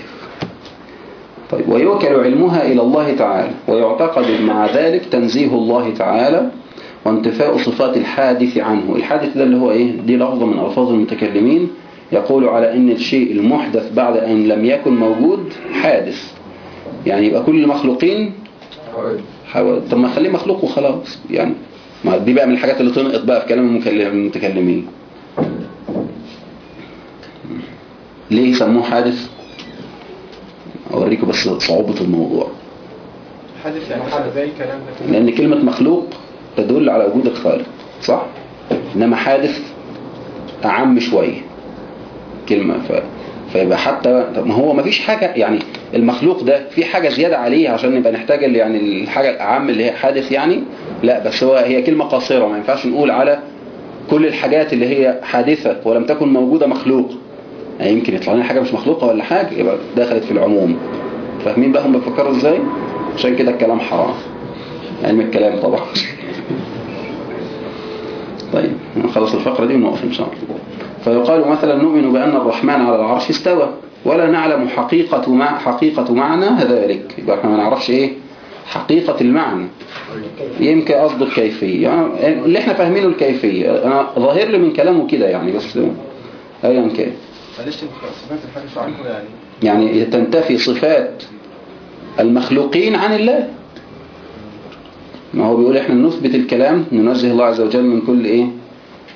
طيب ويوكل علمها إلى الله تعالى ويعتقد مع ذلك تنزيه الله تعالى وانتفاء صفات الحادث عنه. الحادث ده اللي هو إيه؟ دي لفظة من ألفاظ المتكلمين. يقول على إن الشيء المحدث بعد أن لم يكن موجود حادث. يعني يبقى كل المخلوقين حوادث. طب ما خليه مخلوق وخلاص. يعني ما دي بقى من الحاجات اللي تنقط بقى في كلام المتكلمين. ليه سموه حادث؟ أوريكم بس صعوبة الموضوع. حادث يعني حاجة زي الكلام ده. لأن كلمة مخلوق تدل على وجود الخالق صح؟ إنما حادث أعم شوية. كلمة ف... فيبقى حتى ما هو ما فيش حاجة يعني المخلوق ده في حاجة زيادة عليه عشان نبقى نحتاج اللي يعني الحاجة الأعم اللي هي حادث يعني؟ لا بس هو هي كلمة قاصرة. ما ينفعش نقول على كل الحاجات اللي هي حادثة ولم تكن موجودة مخلوق. يعني يمكن يطلع لنا حاجة مش مخلوقة ولا حاجة يبقى دخلت في العموم. فاهمين بقى هم بيفكروا إزاي؟ عشان كده الكلام حرام. علم الكلام طبعا. طيب نخلص الفقرة دي ونوقف إن شاء الله. فيقال مثلا نؤمن بأن الرحمن على العرش استوى ولا نعلم حقيقة مع حقيقة معنى ذلك. يبقى إحنا ما نعرفش إيه؟ حقيقة المعنى. يمكن قصده الكيفية. يعني اللي إحنا فاهمينه الكيفية. أنا ظاهر لي من كلامه كده يعني بس ايا كان. يعني. يعني تنتفي صفات المخلوقين عن الله. ما هو بيقول إحنا نثبت الكلام ننزه الله عز وجل من كل إيه؟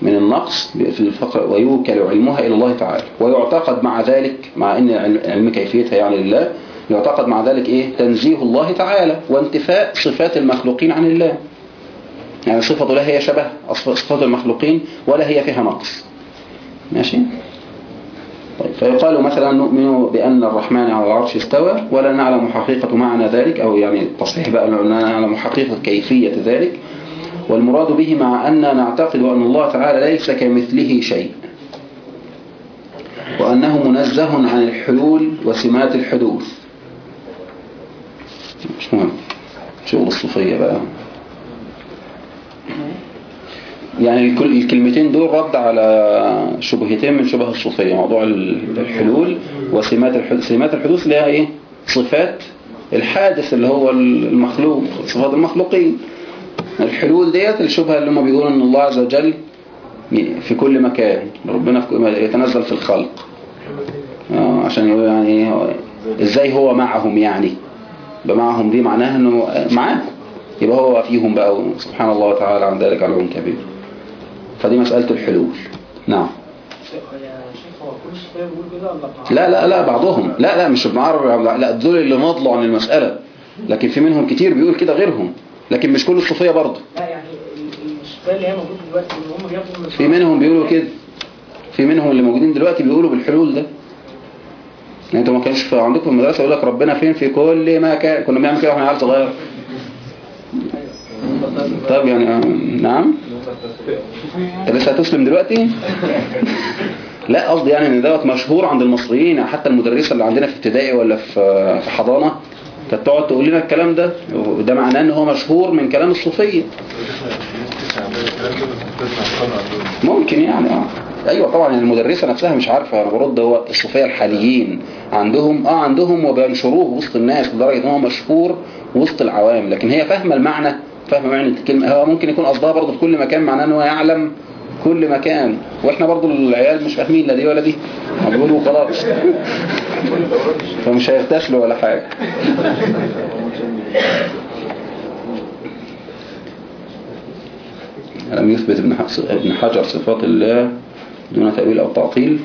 من النقص في الفقر ويوكل علمها إلى الله تعالى. ويعتقد مع ذلك مع إن علم- كيفيتها يعني لله يعتقد مع ذلك إيه؟ تنزيه الله تعالى. وانتفاء صفات المخلوقين عن الله. يعني صفته لا هي شبه صفات المخلوقين ولا هي فيها نقص. ماشي؟ طيب فيقال مثلا نؤمن بأن الرحمن على العرش استوى ولا نعلم حقيقة معنى ذلك أو يعني تصحيح بقى لا نعلم حقيقة كيفية ذلك. والمراد به مع أن نعتقد أن الله تعالى ليس كمثله شيء وأنه منزه عن الحلول وسمات الحدوث. مش مهم. شغل الصوفية بقى. يعني الكل- الكلمتين دول رد على شبهتين من شبه الصوفية موضوع ال- الحلول وسمات الحدوث سمات الحدوث هي إيه؟ صفات الحادث اللي هو المخلوق صفات المخلوقين. الحلول ديت الشبهة اللي هم بيقولوا إن الله عز وجل في كل مكان ربنا يتنزل في الخلق. آه، عشان يقول يعني هو- إزاي هو معهم يعني؟ يبقى معهم دي معناها إنه معاهم يبقى هو فيهم بقى سبحان الله تعالى عن ذلك علو كبير. فدي مسألة الحلول. نعم. لا لا لا بعضهم. لا لا مش ابن عربي لا دول اللي نضلوا عن المسألة. لكن في منهم كتير بيقول كده غيرهم. لكن مش كل الصوفية برضه. لا يعني اللي هي موجودة دلوقتي إن هم بياخدوا من في منهم بيقولوا كده. في منهم اللي موجودين دلوقتي بيقولوا بالحلول ده. يعني أنتوا ما كانش في عندكم في المدرسة يقول لك ربنا فين؟ في كل مكان كنا بنعمل كده وإحنا عيال صغير. طب يعني آه، نعم. انت لسه هتسلم دلوقتي؟ لا قصدي يعني إن دوت مشهور عند المصريين يعني حتى المدرسة اللي عندنا في ابتدائي ولا في في حضانة كانت تقعد تقول لنا الكلام ده وده معناه إن هو مشهور من كلام دول ممكن يعني آه. أيوه طبعا يعني المدرسة نفسها مش عارفة أنا برد هو الصوفية الحاليين عندهم آه عندهم وبينشروه وسط الناس لدرجة إن هو مشهور وسط العوام لكن هي فاهمة المعنى فاهمة معنى الكلمة. هو ممكن يكون قصدها برضه في كل مكان معناه إن هو يعلم كل مكان. وإحنا برضه العيال مش فاهمين لا دي ولا دي. هم بيقولوا خلاص فمش هيغتسلوا ولا حاجة. لم يثبت ابن حجر صفات الله دون تأويل أو تعطيل؟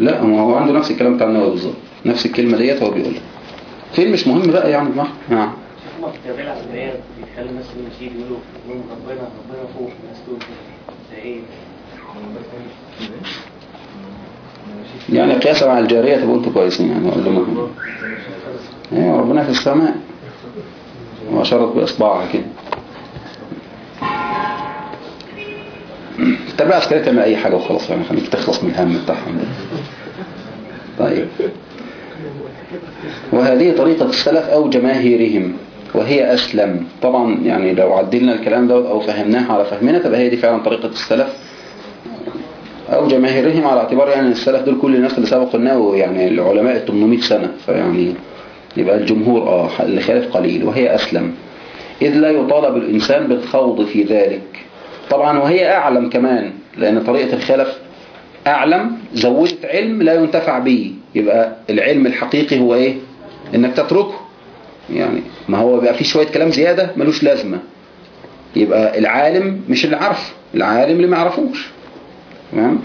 لا ما هو عنده نفس الكلام بتاع النووي بالظبط. نفس الكلمة ديت هو بيقولها. فين مش مهم بقى يعني نعم هما في العسكرية بيخلي الناس اللي مشي يقولوا يقولوا ربنا ربنا فوق الناس تقول. ده إيه؟ يعني قياسا على الجارية تبقوا أنتوا كويسين يعني ولا ما أيوه ربنا في السماء. وأشارت بإصبعها كده التربية العسكرية تعمل أي حاجة وخلاص يعني خليك تخلص من الهم بتاعهم طيب. وهذه طريقة السلف أو جماهيرهم. وهي أسلم. طبعا يعني لو عدلنا الكلام ده أو فهمناه على فهمنا تبقى هي دي فعلا طريقة السلف أو جماهيرهم على اعتبار يعني السلف دول كل الناس اللي سبقوا النووي يعني العلماء ال 800 سنة فيعني يبقى الجمهور آه اللي خالف قليل وهي أسلم. إذ لا يطالب الإنسان بالخوض في ذلك. طبعا وهي أعلم كمان لأن طريقة الخلف أعلم زودت علم لا ينتفع به. يبقى العلم الحقيقي هو إيه؟ إنك تتركه. يعني ما هو بقى فيه شوية كلام زيادة ملوش لازمة. يبقى العالم مش اللي عارفه العالم اللي ما يعرفوش. تمام؟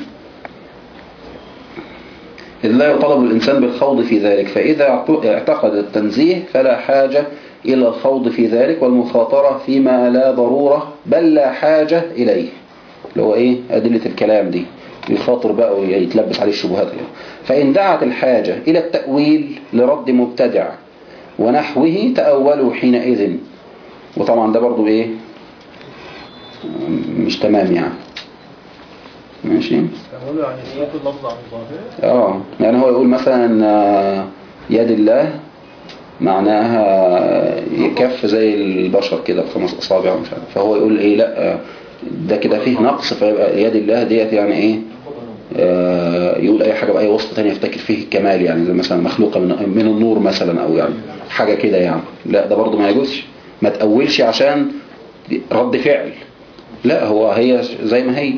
إذ لا يطلب الإنسان بالخوض في ذلك فإذا اعتقد التنزيه فلا حاجة إلى الخوض في ذلك والمخاطرة فيما لا ضرورة بل لا حاجة إليه. اللي هو إيه؟ أدلة الكلام دي. يخاطر بقى ويتلبس عليه الشبهات. فإن دعت الحاجة إلى التأويل لرد مبتدع ونحوه تأولوا حينئذ. وطبعا ده برضو إيه؟ مش تمام يعني. ماشي؟ يقولوا يعني إيه اللفظ عن آه. يعني هو يقول مثلا آه، يد الله معناها كف زي البشر كده بخمس أصابع ومش عارف. فهو يقول إيه؟ لا آه، ده كده فيه نقص فيبقى يد الله ديت يعني إيه؟ يقول أي حاجة باي وصف تاني يفتكر فيه الكمال يعني زي مثلا مخلوقة من من النور مثلا أو يعني حاجة كده يعني. لا ده برضه ما يجوزش. ما تأولش عشان رد فعل. لا هو هي زي ما هي.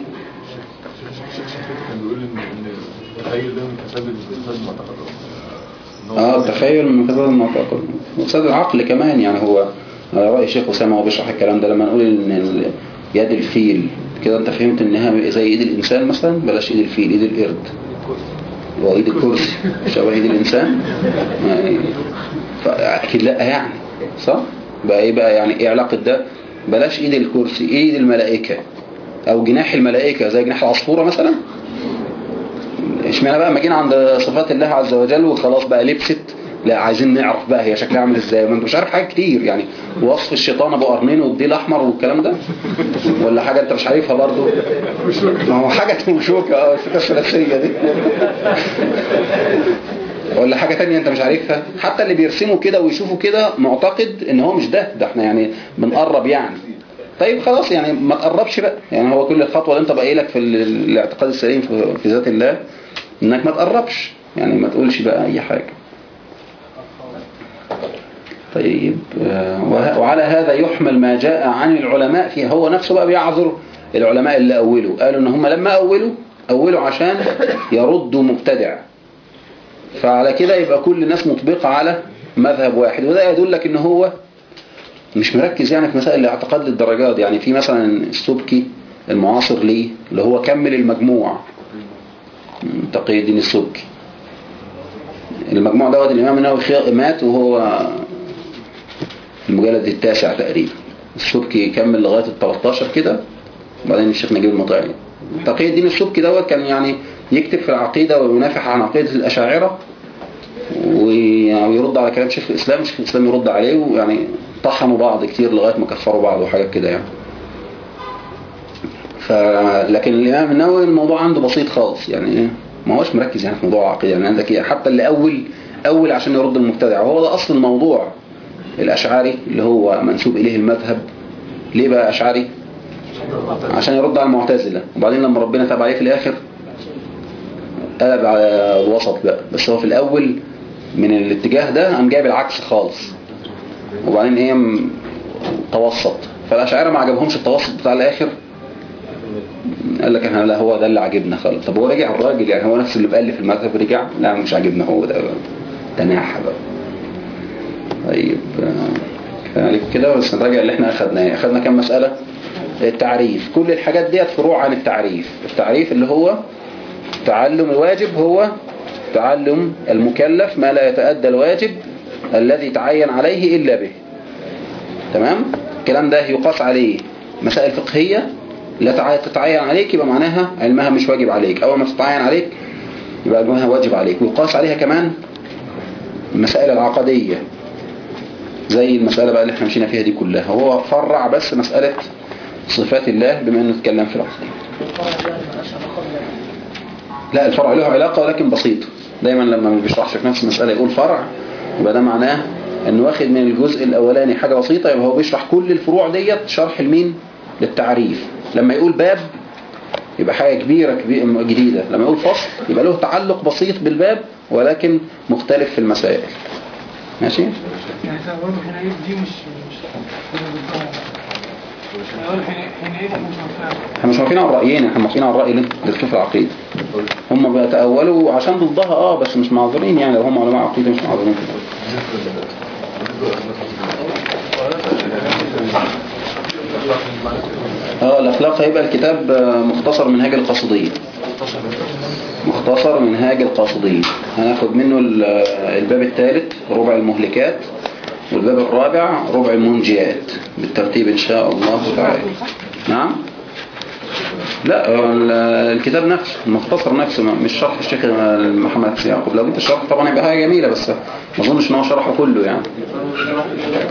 هو آه التخيل من فساد المعتقد. وفساد العقل كمان يعني هو رأي الشيخ أسامة وهو بيشرح الكلام ده لما نقول إن يد الفيل كده انت فهمت انها زي ايد الانسان مثلا؟ بلاش ايد الفيل ايد القرد. وايد الكرسي. شبه ايد الانسان؟ يعني فاكيد لا يعني. صح؟ بقى إيه بقى؟ يعني إيه علاقة ده؟ بلاش ايد الكرسي ايد الملائكة. أو جناح الملائكة زي جناح العصفورة مثلا؟ اشمعنى بقى ما جينا عند صفات الله عز وجل وخلاص بقى لبست لا عايزين نعرف بقى هي شكلها عامل إزاي. ما انت مش عارف حاجات كتير يعني وصف الشيطان أبو قرنين والديل الاحمر والكلام ده؟ ولا حاجة أنت مش عارفها برضه ما هو حاجة موشوكه آه الفكرة الثلاثية دي. ولا حاجة تانية أنت مش عارفها؟ حتى اللي بيرسموا كده ويشوفوا كده معتقد إن هو مش ده ده إحنا يعني بنقرب يعني. طيب خلاص يعني ما تقربش بقى. يعني هو كل الخطوة اللي أنت بقى لك في ال- الاعتقاد السليم في ذات الله إنك ما تقربش. يعني ما تقولش بقى أي حاجة. طيب آه، وعلى هذا يحمل ما جاء عن العلماء فيه. هو نفسه بقى بيعذر العلماء اللي أولوا قالوا إن هم لما أولوا أولوا عشان يردوا مبتدع. فعلى كده يبقى كل الناس مطبقة على مذهب واحد. وده يدلك إن هو مش مركز يعني في مسائل الاعتقاد للدرجات. يعني في مثلا السبكي المعاصر ليه اللي هو كمل المجموع تقي الدين السبكي. المجموع دوت الإمام النووي مات وهو المجلد التاسع تقريبا. السبكي كمل لغاية ال 13 كده وبعدين الشيخ نجيب المطيعي تقي الدين السبكي دوت كان يعني يكتب في العقيدة وينافح عن عقيدة الأشاعرة وي- ويرد على كلام شيخ الإسلام شيخ الإسلام يرد عليه ويعني طحنوا بعض كتير لغاية ما كفروا بعض وحاجات كده يعني. ف... لكن الإمام النووي الموضوع عنده بسيط خالص يعني ما هوش مركز يعني في موضوع العقيدة. يعني عندك إيه؟ حتى اللي أول أول عشان يرد المبتدع. وهو ده أصل الموضوع. الأشعري اللي هو منسوب إليه المذهب. ليه بقى أشعري عشان يرد على المعتزلة. وبعدين لما ربنا تاب عليه في الآخر قلب على الوسط بقى. بس هو في الأول من الاتجاه ده قام جايب العكس خالص. وبعدين إيه توسط. فالأشاعرة ما عجبهمش التوسط بتاع الآخر. قال لك إحنا لا هو ده اللي عاجبنا خالص. طب هو رجع الراجل يعني هو نفس اللي بألف المذهب رجع؟ لا مش عاجبنا هو ده. تناحى بقى. طيب كذلك كده بس نراجع اللي إحنا أخدناه. أخدنا كام مسألة؟ التعريف. كل الحاجات ديت فروع عن التعريف. التعريف اللي هو تعلم الواجب هو تعلم المكلف ما لا يتأدى الواجب الذي تعين عليه إلا به. تمام؟ الكلام ده يقاس عليه مسائل فقهية لا تع- تتعين عليك يبقى معناها علمها مش واجب عليك. أول ما تتعين عليك يبقى علمها واجب عليك. ويقاس عليها كمان المسائل العقدية. زي المسألة بقى اللي إحنا مشينا فيها دي كلها. هو فرع بس مسألة صفات الله بما إنه اتكلم في العقيدة. لا الفرع له علاقة ولكن بسيطة دايما لما ما بيشرحش في نفس المسألة يقول فرع يبقى ده معناه إنه واخد من الجزء الأولاني حاجة بسيطة يبقى هو بيشرح كل الفروع ديت شرح لمين؟ للتعريف. لما يقول باب يبقى حاجة كبيرة جديدة. لما يقول فصل يبقى له تعلق بسيط بالباب ولكن مختلف في المسائل. ماشي؟ يعني برضه حينئذ دي مش إحنا مش عارفين على الرأيين إحنا موافقين على الرأي اللي اللي في العقيدة هم بيتأولوا عشان ضدها آه بس مش معذورين يعني. لو هم علماء عقيدة مش معذورين. كده آه الأخلاق هيبقى الكتاب آه، مختصر منهاج القصدية. مختصر منهاج القصدية هناخد منه ال- الباب الثالث ربع المهلكات والباب الرابع ربع المنجيات. بالترتيب إن شاء الله تعالى. نعم؟ لا الكتاب نفسه المختصر نفسه مش شرح الشيخ محمد يعقوب. لو انت الشرح طبعا يبقى حاجة جميلة بس ما أظنش إن هو شرحه كله يعني.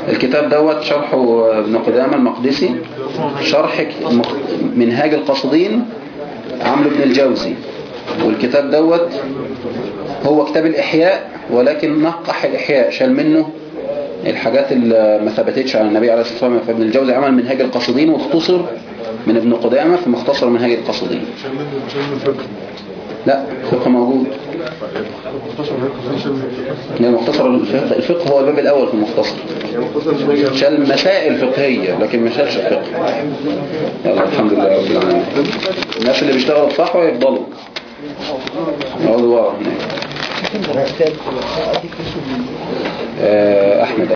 الكتاب دوت شرحه ابن قدامة المقدسي شرح منهاج القصدين عمرو بن الجوزي. والكتاب دوت هو كتاب الإحياء ولكن نقح الإحياء شال منه الحاجات اللي ما ثبتتش على النبي عليه الصلاة والسلام. فابن الجوزي عمل منهاج القصدين واختصر من ابن قدامة في مختصر منهاج القصدين لا الفقه موجود. مختصر هيك خفيف شال منه الفقه. الفقه, هو الباب الأول في المختصر. شال مسائل فقهية لكن ما شالش الفقه. يلا الحمد لله رب العالمين. الناس اللي بيشتغلوا في صحوة آه